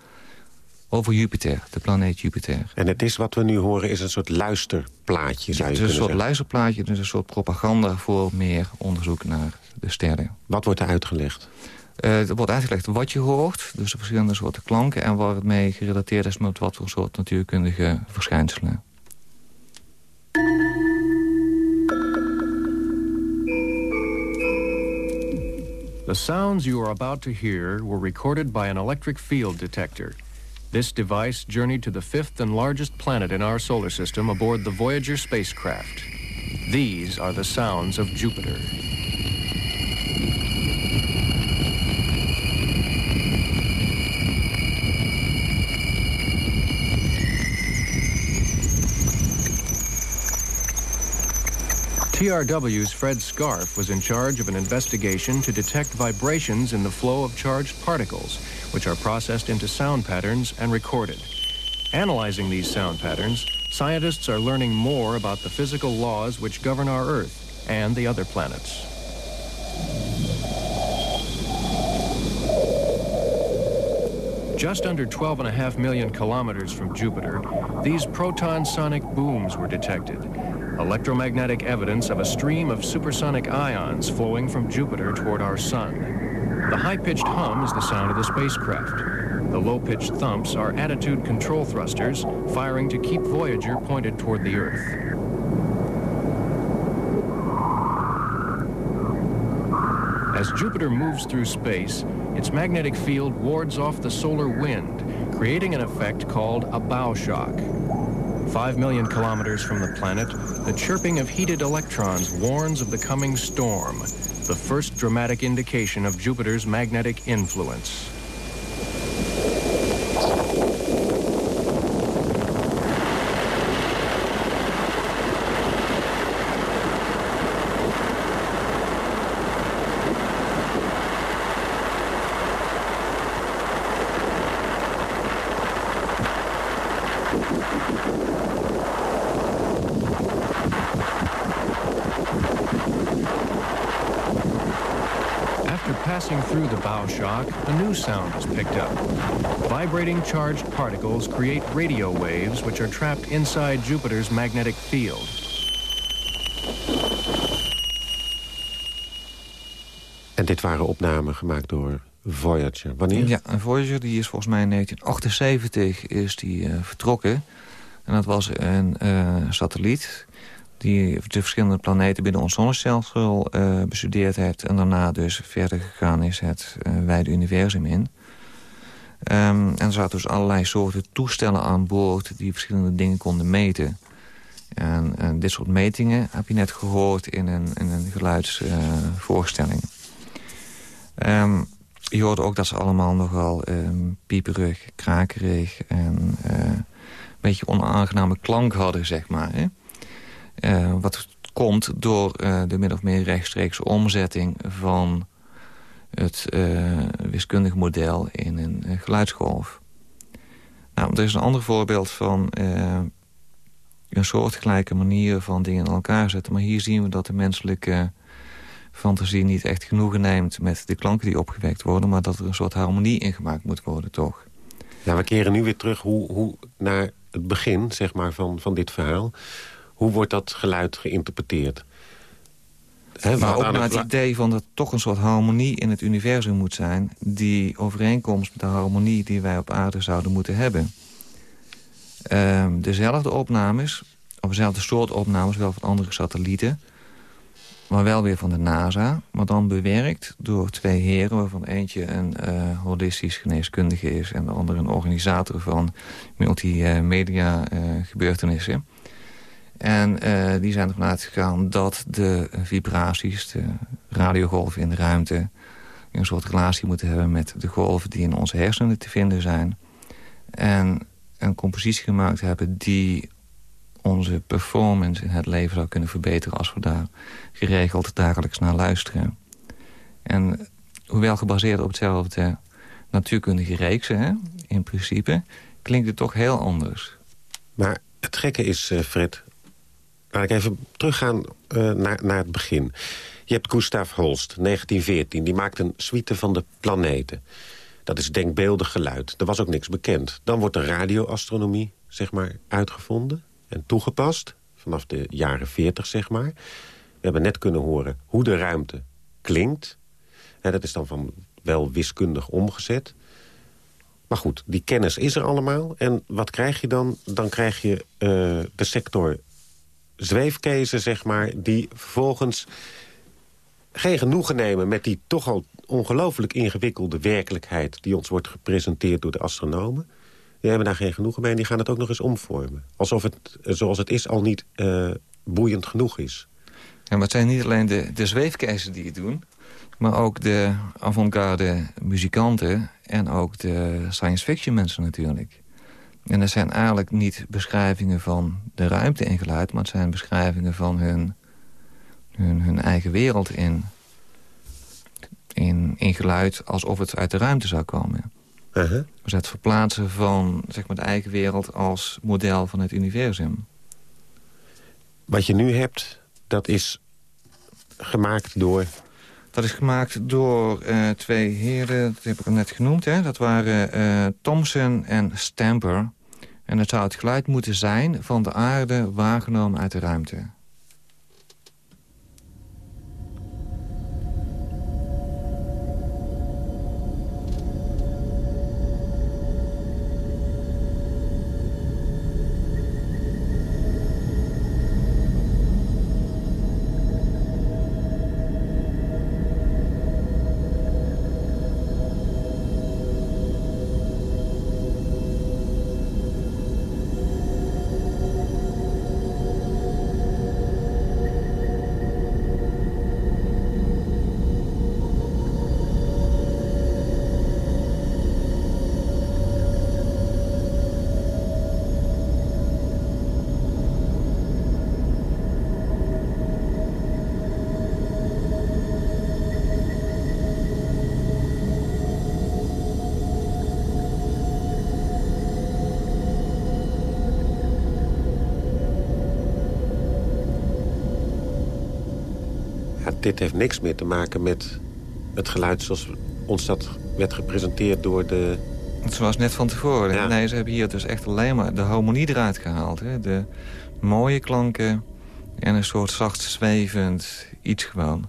over Jupiter, de planeet Jupiter. En het is wat we nu horen is een soort luisterplaatje, zou je Het is een soort luisterplaatje, is een soort propaganda... voor meer onderzoek naar de sterren. Wat wordt er uitgelegd? Uh, er wordt uitgelegd wat je hoort, dus de verschillende soorten klanken... en waar het mee gerelateerd is met wat voor soort natuurkundige verschijnselen. The sounds you are about to hear were recorded by an electric field detector... This device journeyed to the fifth and largest planet in our solar system aboard the Voyager spacecraft. These are the sounds of Jupiter. TRW's Fred Scarf was in charge of an investigation to detect vibrations in the flow of charged particles, which are processed into sound patterns and recorded. Analyzing these sound patterns, scientists are learning more about the physical laws which govern our Earth and the other planets. Just under 12.5 million kilometers from Jupiter, these proton sonic booms were detected, electromagnetic evidence of a stream of supersonic ions flowing from Jupiter toward our sun. The high-pitched hum is the sound of the spacecraft. The low-pitched thumps are attitude control thrusters firing to keep Voyager pointed toward the Earth. As Jupiter moves through space, its magnetic field wards off the solar wind, creating an effect called a bow shock. Five million kilometers from the planet, the chirping of heated electrons warns of the coming storm, the first dramatic indication of Jupiter's magnetic influence. New sound is picked up. Vibrating charged particles create radio waves which are trapped inside Jupiter's magnetic field. En dit waren opnamen gemaakt door Voyager. Wanneer? Ja, en Voyager die is volgens mij in 1978 is die, uh, vertrokken. En dat was een uh, satelliet die de verschillende planeten binnen ons zonnestelsel uh, bestudeerd heeft... en daarna dus verder gegaan is het wijde universum in. Um, en er zaten dus allerlei soorten toestellen aan boord... die verschillende dingen konden meten. En, dit soort metingen heb je net gehoord in een, in een geluidsvoorstelling. Um, je hoort ook dat ze allemaal nogal um, pieperig, krakerig... en uh, een beetje onaangename klank hadden, zeg maar. Hè? Uh, wat komt door uh, de min of meer rechtstreekse omzetting... van het wiskundige model in een geluidsgolf. Nou, er is een ander voorbeeld van een soortgelijke manier van dingen in elkaar zetten. Maar hier zien we dat de menselijke fantasie niet echt genoegen neemt met de klanken die opgewekt worden... maar dat er een soort harmonie ingemaakt moet worden, toch? Ja, we keren nu weer terug hoe, hoe naar het begin zeg maar, van, van dit verhaal. Hoe wordt dat geluid geïnterpreteerd? He, maar ook naar het idee van dat toch een soort harmonie in het universum moet zijn... die overeenkomst met de harmonie die wij op aarde zouden moeten hebben. Uh, dezelfde opnames, of dezelfde soort opnames, wel van andere satellieten maar wel weer van de NASA. Maar dan bewerkt door twee heren... waarvan eentje een uh, holistisch geneeskundige is... en de andere een organisator van multimedia uh, gebeurtenissen. En uh, die zijn ervan uitgegaan dat de vibraties, de radiogolven in de ruimte... een soort relatie moeten hebben met de golven die in onze hersenen te vinden zijn. En een compositie gemaakt hebben die onze performance in het leven zou kunnen verbeteren... als we daar geregeld dagelijks naar luisteren. En hoewel gebaseerd op hetzelfde natuurkundige reeksen... Hè, in principe, klinkt het toch heel anders. Maar het gekke is, uh, Fred... Laat ik even teruggaan uh, naar, naar het begin. Je hebt Gustav Holst, 1914. Die maakt een suite van de planeten. Dat is denkbeeldig geluid. Er was ook niks bekend. Dan wordt de radioastronomie, zeg maar, uitgevonden en toegepast. Vanaf de jaren 40, zeg maar. We hebben net kunnen horen hoe de ruimte klinkt. dat is dan van wel wiskundig omgezet. Maar goed, die kennis is er allemaal. En wat krijg je dan? Dan krijg je uh, de sector zweefkezen, zeg maar... die vervolgens geen genoegen nemen met die toch al ongelooflijk ingewikkelde werkelijkheid... die ons wordt gepresenteerd door de astronomen die hebben daar geen genoegen mee en die gaan het ook nog eens omvormen. Alsof het, zoals het is, al niet uh, boeiend genoeg is. Ja, maar het zijn niet alleen de, de die het doen... maar ook de avant-garde muzikanten en ook de science fiction mensen natuurlijk. En dat zijn eigenlijk niet beschrijvingen van de ruimte in geluid... maar het zijn beschrijvingen van hun, hun, hun eigen wereld in, in, in geluid... alsof het uit de ruimte zou komen. Uh -huh. Dus het verplaatsen van zeg maar, de eigen wereld als model van het universum. Wat je nu hebt, dat is gemaakt door... Dat is gemaakt door uh, twee heren, dat heb ik al net genoemd. Hè? Dat waren uh, Thomson en Stamper. En het zou het geluid moeten zijn van de aarde waargenomen uit de ruimte. Dit heeft niks meer te maken met Het geluid zoals ons dat werd gepresenteerd door de... Zoals net van tevoren. Nee, ze hebben hier dus echt alleen maar de harmonie eruit gehaald. Hè? De mooie klanken en een soort zacht zwevend iets gewoon.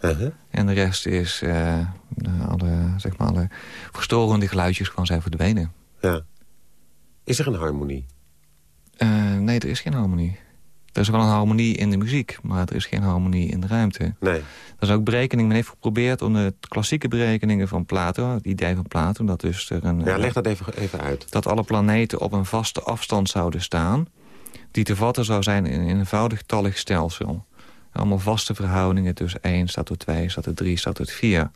Uh-huh. En de rest is uh, alle, zeg maar, alle verstorende geluidjes gewoon zijn verdwenen. Ja. Is er een harmonie? Uh, nee, er is geen harmonie. Er is wel een harmonie in de muziek, maar er is geen harmonie in de ruimte. Nee. Dat is ook berekening. Men heeft geprobeerd om de klassieke berekeningen van Plato... het idee van Plato, dat dus er een... Ja, leg dat even, even uit. Dat alle planeten op een vaste afstand zouden staan... die te vatten zou zijn in een eenvoudig-tallig stelsel. Allemaal vaste verhoudingen, dus 1 staat tot 2, staat tot 3, staat tot 4.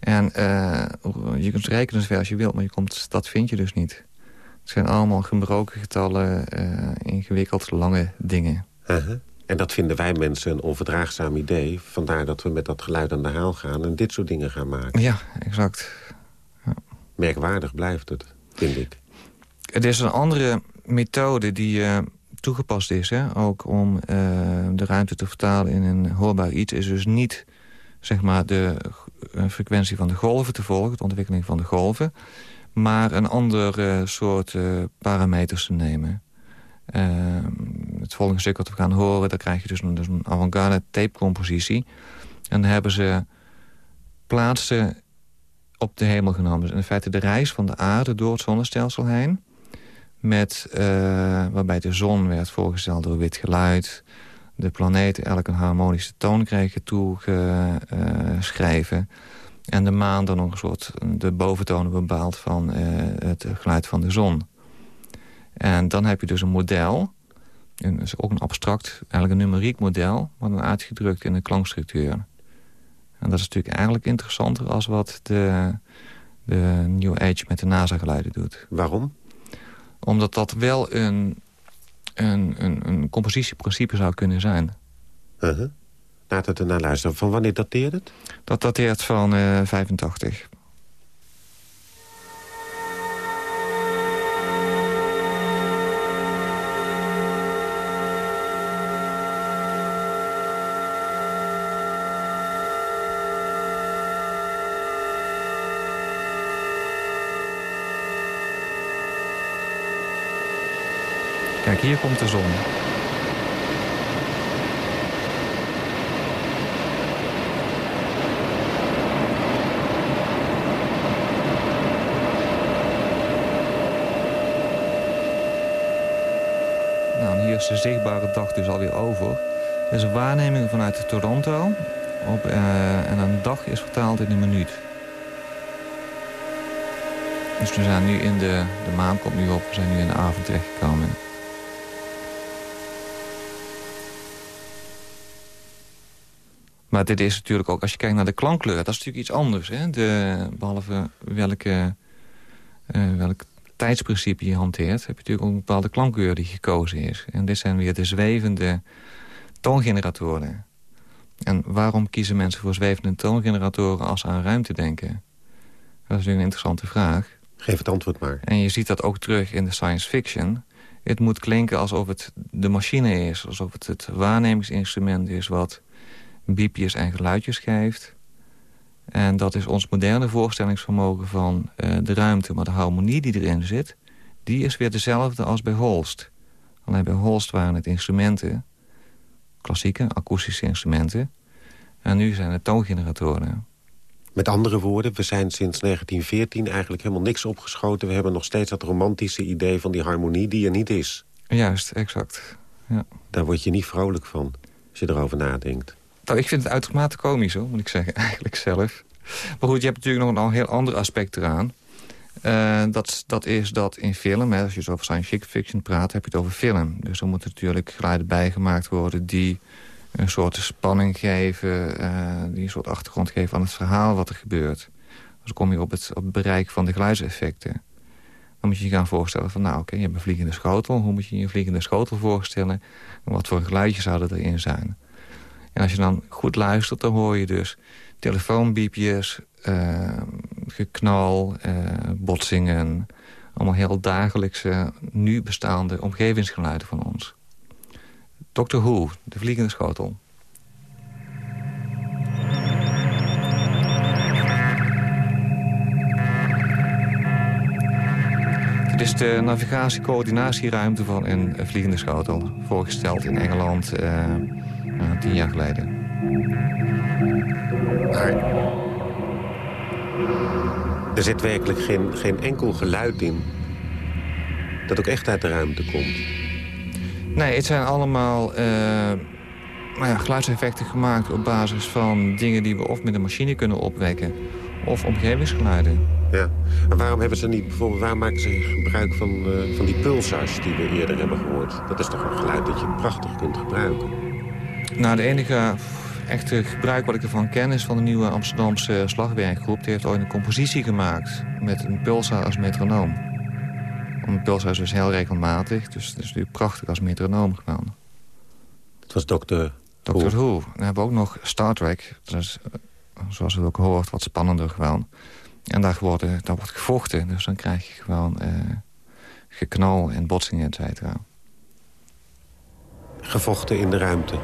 En uh, je kunt rekenen zover als je wilt, maar je komt, dat vind je dus niet. Het zijn allemaal gebroken getallen, uh, ingewikkeld lange dingen. Uh -huh. En dat vinden wij mensen een onverdraagzaam idee. Vandaar dat we met dat geluid aan de haal gaan en dit soort dingen gaan maken. Ja, exact. Ja. Merkwaardig blijft het, vind ik. Het is een andere methode die uh, toegepast is. Hè? Ook om uh, de ruimte te vertalen in een hoorbaar iets... is dus niet zeg maar, de frequentie van de golven te volgen... de ontwikkeling van de golven... maar een ander soort parameters te nemen... Uh, het volgende stuk wat we gaan horen, daar krijg je dus een, dus een avant-garde tapecompositie. En dan hebben ze plaatsen op de hemel genomen. Dus in feite de reis van de aarde door het zonnestelsel heen. Met, uh, waarbij de zon werd voorgesteld door wit geluid. De planeten elk een harmonische toon kregen toegeschreven. En de maan dan nog een soort de boventonen bepaald van uh, het geluid van de zon. En dan heb je dus een model, en dat is ook een abstract, eigenlijk een numeriek model... maar dan uitgedrukt in een klankstructuur. En dat is natuurlijk eigenlijk interessanter als wat de, de New Age met de NASA-geluiden doet. Waarom? Omdat dat wel een, een, een, een compositieprincipe zou kunnen zijn. Uh -huh. Laten we er naar luisteren. Van wanneer dateert het? Dat dateert van uh, 85. Kijk, hier komt de zon. De zichtbare dag dus alweer over. Dit is een waarneming vanuit Toronto. Op, uh, en een dag is vertaald in een minuut. Dus we zijn nu in de... De maan komt nu op. We zijn nu in de avond terechtgekomen. Maar dit is natuurlijk ook, als je kijkt naar de klankkleur... dat is natuurlijk iets anders. Hè? De, behalve welke, uh, welk tijdsprincipe je hanteert... heb je natuurlijk ook een bepaalde klankkleur die gekozen is. En dit zijn weer de zwevende toongeneratoren. En waarom kiezen mensen voor zwevende toongeneratoren... als ze aan ruimte denken? Dat is natuurlijk een interessante vraag. Geef het antwoord maar. En je ziet dat ook terug in de science fiction. Het moet klinken alsof het de machine is. Alsof het het waarnemingsinstrument is wat biepjes en geluidjes geeft. En dat is ons moderne voorstellingsvermogen van uh, de ruimte. Maar de harmonie die erin zit, die is weer dezelfde als bij Holst. Alleen bij Holst waren het instrumenten, klassieke, akoestische instrumenten. En nu zijn het toongeneratoren. Met andere woorden, we zijn sinds 1914 eigenlijk helemaal niks opgeschoten. We hebben nog steeds dat romantische idee van die harmonie die er niet is. Juist, exact. Ja. Daar word je niet vrolijk van, als je erover nadenkt. Nou, ik vind het uitermate komisch, hoor, moet ik zeggen, eigenlijk zelf. Maar goed, je hebt natuurlijk nog een heel ander aspect eraan. Uh, dat, dat is dat in film, hè, als je over science fiction praat, heb je het over film. Dus er moeten natuurlijk geluiden bijgemaakt worden die een soort spanning geven, uh, die een soort achtergrond geven aan het verhaal wat er gebeurt. Dus kom je op het, op bereik van de geluidseffecten. Dan moet je je gaan voorstellen van, nou oké, je hebt een vliegende schotel. Hoe moet je je een vliegende schotel voorstellen? En wat voor geluidjes zouden erin zijn? En als je dan goed luistert, dan hoor je dus telefoonbiepjes, eh, geknal, eh, botsingen. Allemaal heel dagelijkse, nu bestaande omgevingsgeluiden van ons. Doctor Who, de vliegende schotel. Dit is de navigatiecoördinatieruimte van een vliegende schotel. Voorgesteld in Engeland... Eh, uh, tien jaar geleden. er zit werkelijk geen, geen enkel geluid in dat ook echt uit de ruimte komt. Nee, het zijn allemaal uh, nou ja, geluidseffecten gemaakt op basis van dingen die we of met een machine kunnen opwekken of omgevingsgeluiden. Ja, maar waarom hebben ze niet bijvoorbeeld, waarom maken ze gebruik van, uh, van die pulsars die we eerder hebben gehoord? Dat is toch een geluid dat je prachtig kunt gebruiken? Nou, de enige echte gebruik wat ik ervan ken is van de nieuwe Amsterdamse slagwerkgroep. Die heeft ooit een compositie gemaakt met een pulsar als metronoom. Een pulsar is dus heel regelmatig, dus het is natuurlijk prachtig als metronoom gewoon. Het was dokter Dr. Who. Dan hebben we ook nog Star Trek. Dat is, eh, zoals het ook hoort, wat spannender gewoon. En daar, worden, daar wordt gevochten. Dus dan krijg je gewoon uh, geknal en botsingen, et cetera. Gevochten in de ruimte.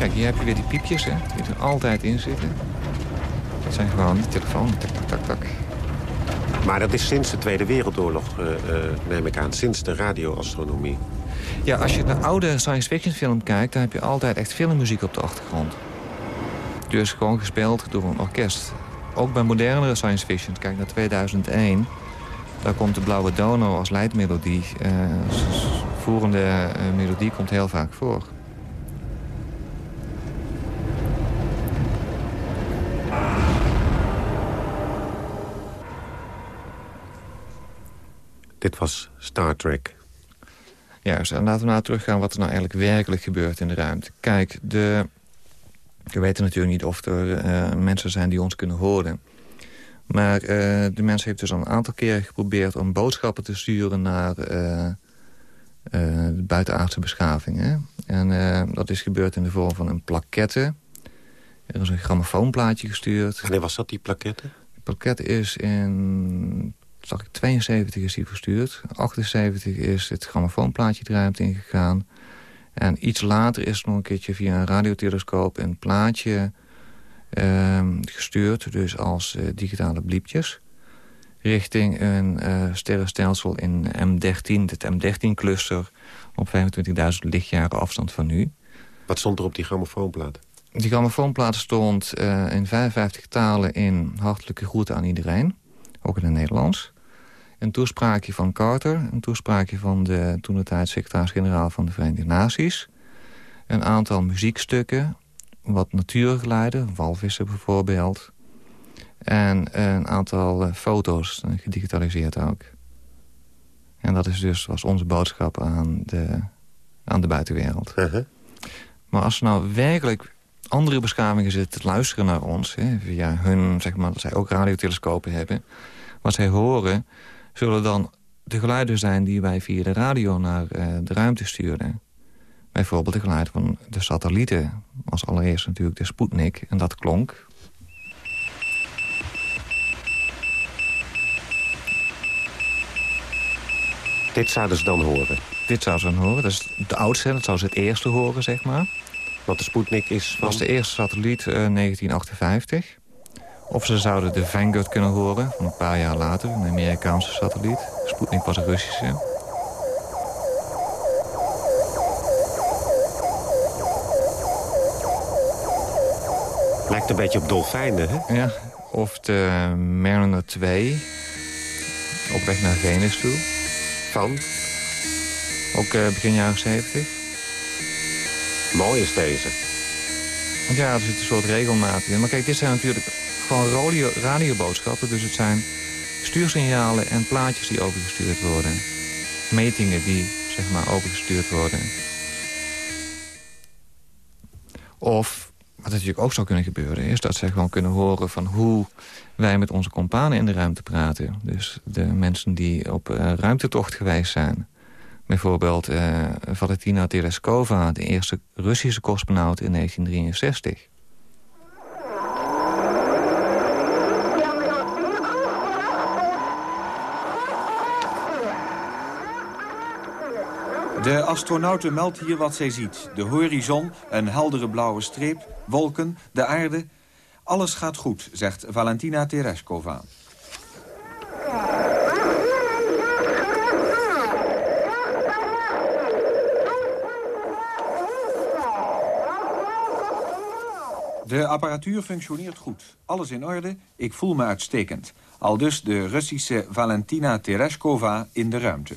Kijk, hier heb je weer die piepjes, hè, die er altijd in zitten. Dat zijn gewoon die telefoon, tak, tak, tak, tak. Maar dat is sinds de Tweede Wereldoorlog, uh, uh, neem ik aan. Sinds de radioastronomie. Ja, als je naar oude science fiction film kijkt... dan heb je altijd echt filmmuziek op de achtergrond. Dus gewoon gespeeld door een orkest. Ook bij modernere science fiction, kijk naar 2001... daar komt de Blauwe Dono als leidmelodie. Uh, voerende melodie komt heel vaak voor. Dit was Star Trek. Juist, en laten we nou teruggaan wat er nou eigenlijk werkelijk gebeurt in de ruimte. Kijk, de... we weten natuurlijk niet of er uh, mensen zijn die ons kunnen horen. Maar uh, de mens heeft dus al een aantal keren geprobeerd om boodschappen te sturen naar uh, de buitenaardse beschaving. Hè? En dat is gebeurd in de vorm van een plaquette. Er is een grammofoonplaatje gestuurd. Wanneer was dat, die plaquette? Die plaquette is in zag ik 72 is die verstuurd. 78 is het grammofoonplaatje de ruimte ingegaan. En iets later is nog een keertje via een radiotelescoop een plaatje uh, gestuurd. Dus als uh, digitale bliepjes. Richting een uh, sterrenstelsel in M13, het M13-cluster... op 25.000 lichtjaren afstand van nu. Wat stond er op die grammofoonplaat? Die grammofoonplaat stond uh, in 55 talen in hartelijke groeten aan iedereen ook in het Nederlands. Een toespraakje van Carter, een toespraakje van de toen de tijd secretaris-generaal van de Verenigde Naties. Een aantal muziekstukken, wat natuurgeluiden, walvissen bijvoorbeeld. En een aantal uh, foto's, gedigitaliseerd ook. En dat is dus, was onze boodschap aan de, aan de buitenwereld. Uh -huh. Maar als er nou werkelijk andere beschavingen zitten te luisteren naar ons... Hè, via hun, zeg maar, dat zij ook radiotelescopen hebben... wat zij horen, zullen dan de geluiden zijn die wij via de radio naar uh, de ruimte sturen. Bijvoorbeeld de geluiden van de satellieten. Als allereerst natuurlijk de Sputnik, en dat klonk... Dit zouden ze dan horen? Dit zouden ze dan horen. Dat is de oudste, dat zou ze het eerste horen, zeg maar. Want de Sputnik is van... Was de eerste satelliet uh, 1958. Of ze zouden de Vanguard kunnen horen, van een paar jaar later. Een Amerikaanse satelliet. Sputnik was een Russische. Lijkt een beetje op dolfijnen, hè? Ja, of de Mariner 2. Op weg naar Venus toe. Van? Ook uh, begin jaren 70. Mooi is deze. Ja, er zit een soort regelmaat in. Maar kijk, dit zijn natuurlijk gewoon radio, radioboodschappen. Dus het zijn stuursignalen en plaatjes die overgestuurd worden. Metingen die, zeg maar, overgestuurd worden. Of, wat natuurlijk ook zou kunnen gebeuren... is dat ze gewoon kunnen horen van hoe wij met onze kompanen in de ruimte praten. Dus de mensen die op uh, ruimtetocht geweest zijn... Bijvoorbeeld uh, Valentina Tereskova, de eerste Russische cosmonaut in 1963. De astronauten meldt hier wat zij ziet. De horizon, een heldere blauwe streep, wolken, de aarde. Alles gaat goed, zegt Valentina Tereshkova. De apparatuur functioneert goed. Alles in orde. Ik voel me uitstekend. Al dus de Russische Valentina Tereshkova in de ruimte.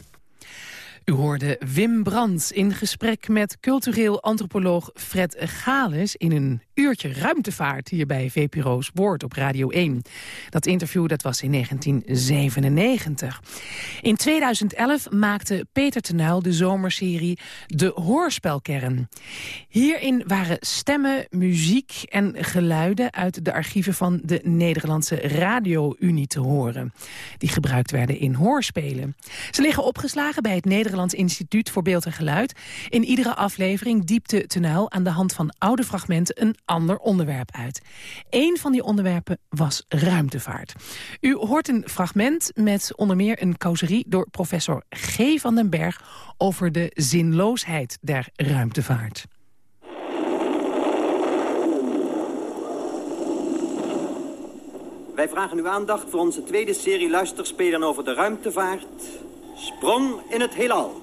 U hoorde Wim Brands in gesprek met cultureel antropoloog Fred Gales... in een uurtje ruimtevaart hier bij VPRO's Woord op Radio 1. Dat interview dat was in 1997. In 2011 maakte Peter Tenuil de zomerserie De Hoorspelkern. Hierin waren stemmen, muziek en geluiden... uit de archieven van de Nederlandse Radio-Unie te horen. Die gebruikt werden in hoorspelen. Ze liggen opgeslagen bij het Instituut voor Beeld en Geluid. In iedere aflevering diepte Tenuil aan de hand van oude fragmenten... een ander onderwerp uit. Eén van die onderwerpen was ruimtevaart. U hoort een fragment met onder meer een causerie door professor G. van den Berg... over de zinloosheid der ruimtevaart. Wij vragen uw aandacht voor onze tweede serie luisterspelen over de ruimtevaart. Sprong in het heelal.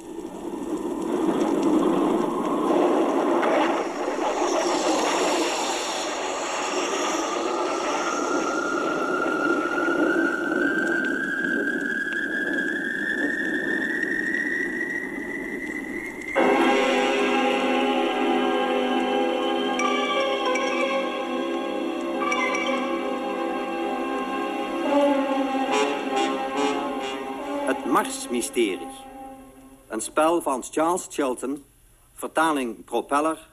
Een spel van Charles Chilton, vertaling Propeller,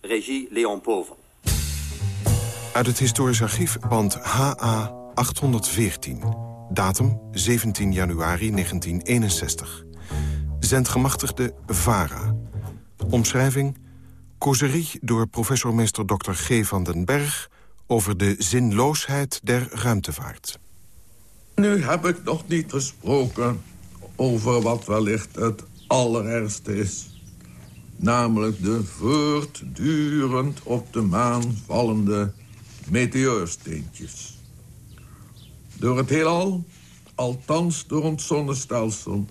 regie Leon Povel. Uit het historisch archief band HA 814. Datum 17 januari 1961. Zendgemachtigde VARA. Omschrijving... Causerie door professor meester Dr. G. van den Berg... over de zinloosheid der ruimtevaart. Nu heb ik nog niet gesproken over wat wellicht het allerergste is. Namelijk de voortdurend op de maan vallende meteoorsteentjes. Door het heelal, althans door ons zonnestelsel...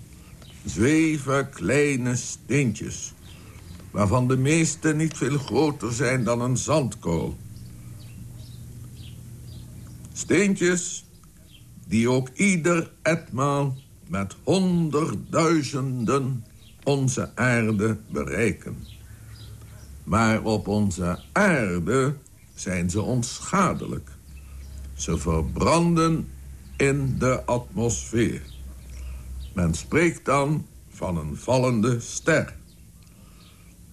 zweven kleine steentjes... waarvan de meeste niet veel groter zijn dan een zandkool. Steentjes die ook ieder etmaal met honderdduizenden onze aarde bereiken. Maar op onze aarde zijn ze onschadelijk. Ze verbranden in de atmosfeer. Men spreekt dan van een vallende ster.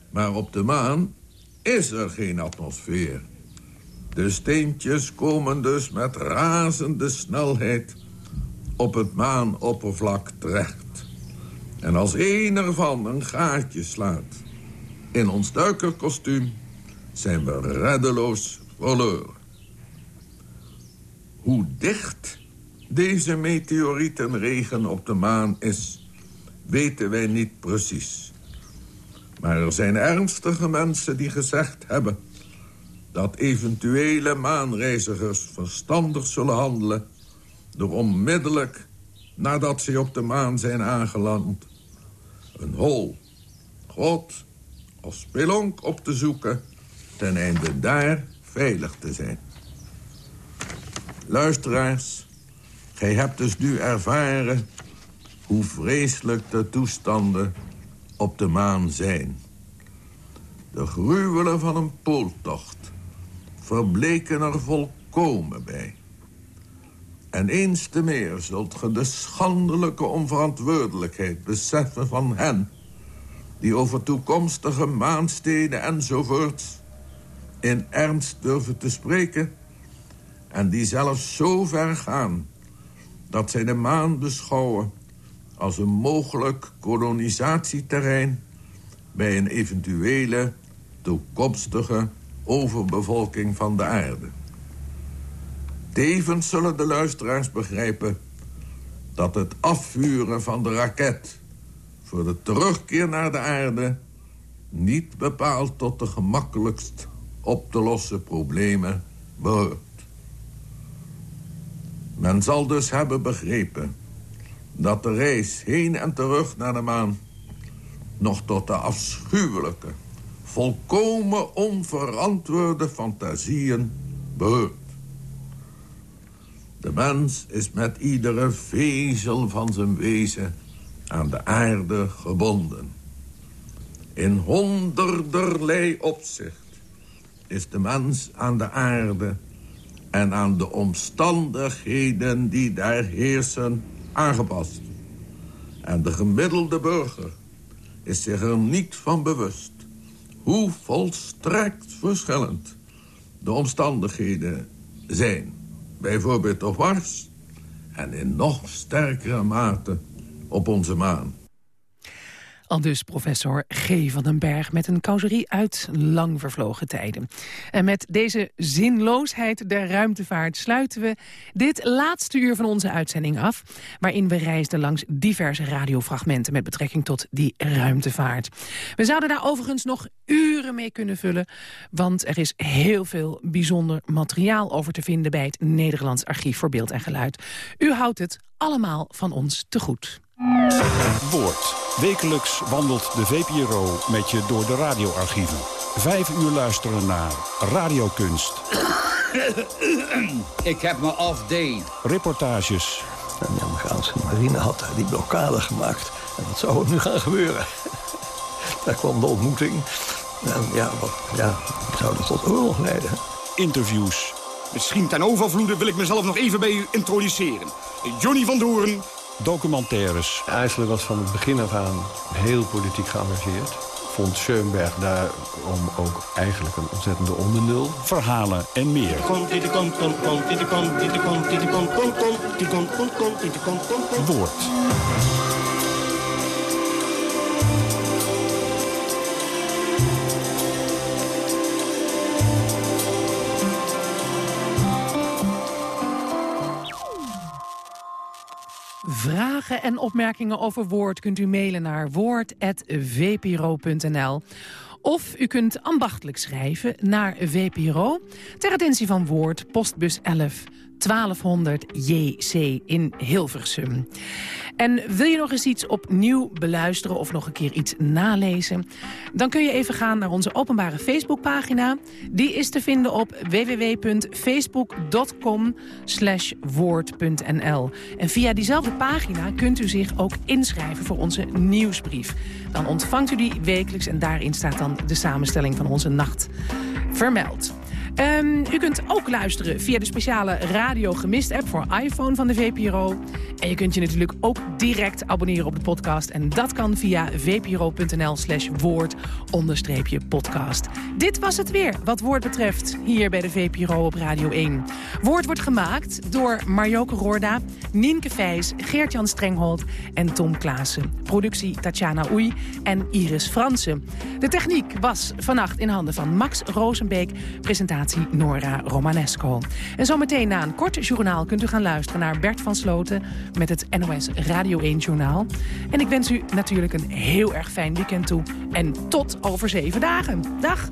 Maar op de maan is er geen atmosfeer. De steentjes komen dus met razende snelheid op het maanoppervlak terecht. En als een ervan een gaatje slaat in ons duikerkostuum... zijn we reddeloos verloren. Hoe dicht deze meteorietenregen op de maan is... weten wij niet precies. Maar er zijn ernstige mensen die gezegd hebben... dat eventuele maanreizigers verstandig zullen handelen... door onmiddellijk, nadat ze op de maan zijn aangeland... een hol, god of spelonk op te zoeken... ten einde daar veilig te zijn. Luisteraars, gij hebt dus nu ervaren... hoe vreselijk de toestanden op de maan zijn. De gruwelen van een pooltocht verbleken er volkomen bij. En eens te meer zult ge de schandelijke onverantwoordelijkheid beseffen van hen... die over toekomstige maansteden enzovoorts in ernst durven te spreken... en die zelfs zo ver gaan dat zij de maan beschouwen... als een mogelijk kolonisatieterrein... bij een eventuele toekomstige overbevolking van de aarde. Tevens zullen de luisteraars begrijpen... dat het afvuren van de raket... voor de terugkeer naar de aarde... niet bepaald tot de gemakkelijkst op te lossen problemen behoort. Men zal dus hebben begrepen dat de reis heen en terug naar de maan... nog tot de afschuwelijke, volkomen onverantwoorde fantasieën behoort. De mens is met iedere vezel van zijn wezen aan de aarde gebonden. In honderderlei opzicht is de mens aan de aarde... en aan de omstandigheden die daar heersen aangepast. En de gemiddelde burger is zich er niet van bewust... hoe volstrekt verschillend de omstandigheden zijn. Bijvoorbeeld op Mars en in nog sterkere mate op onze maan. Al dus professor G. van den Berg met een causerie uit lang vervlogen tijden. En met deze zinloosheid der ruimtevaart sluiten we dit laatste uur van onze uitzending af... waarin we reisden langs diverse radiofragmenten met betrekking tot die ruimtevaart. We zouden daar overigens nog uren mee kunnen vullen... want er is heel veel bijzonder materiaal over te vinden... bij het Nederlands Archief voor Beeld en Geluid. U houdt het allemaal van ons te goed. Woord. Wekelijks wandelt de VPRO met je door de radioarchieven. Vijf uur luisteren naar radiokunst. Ik heb me off day. Reportages. En de Amerikaanse marine had daar die blokkade gemaakt. En wat zou er nu gaan gebeuren? Daar kwam de ontmoeting. En ja, wat, ja zou dat tot oorlog leiden? Interviews. Misschien ten overvloede wil ik mezelf nog even bij u introduceren. Johnny van Doorn, documentaires. IJsland was van het begin af aan heel politiek geëngageerd. Vond Schoenberg daarom ook eigenlijk een ontzettende ondernul. Verhalen en meer. Woord. Vragen en opmerkingen over Woord kunt u mailen naar woord.vpro.nl. Of u kunt ambachtelijk schrijven naar VPRO... ter attentie van Woord, postbus 11 1200 JC in Hilversum. En wil je nog eens iets opnieuw beluisteren of nog een keer iets nalezen? Dan kun je even gaan naar onze openbare Facebookpagina. Die is te vinden op www.facebook.com woord.nl. En via diezelfde pagina kunt u zich ook inschrijven voor onze nieuwsbrief. Dan ontvangt u die wekelijks en daarin staat dan de samenstelling van onze nacht vermeld. Um, u kunt ook luisteren via de speciale Radio Gemist app voor iPhone van de VPRO. En je kunt je natuurlijk ook direct abonneren op de podcast. En dat kan via vpro.nl slash woord podcast. Dit was het weer wat Woord betreft hier bij de VPRO op Radio 1. Woord wordt gemaakt door Marjoke Roorda, Nienke Vijs, Geert-Jan Strenghold en Tom Klaassen. Productie Tatjana Oei en Iris Fransen. De techniek was vannacht in handen van Max Rosenbeek, presentatie Nora Romanesco. En zometeen na een kort journaal kunt u gaan luisteren naar Bert van Sloten met het NOS Radio 1 Journaal. En ik wens u natuurlijk een heel erg fijn weekend toe. En tot over zeven dagen. Dag!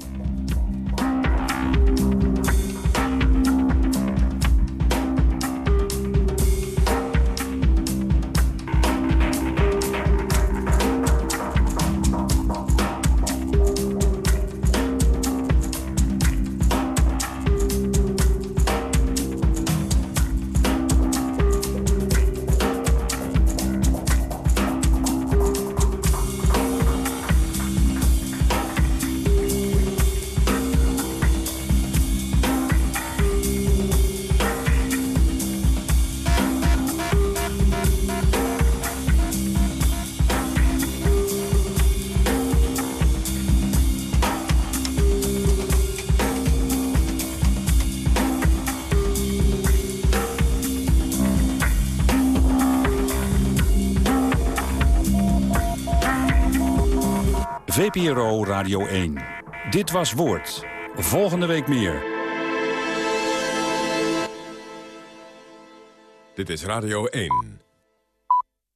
VPRO Radio 1. Dit was Woord. Volgende week meer. Dit is Radio 1.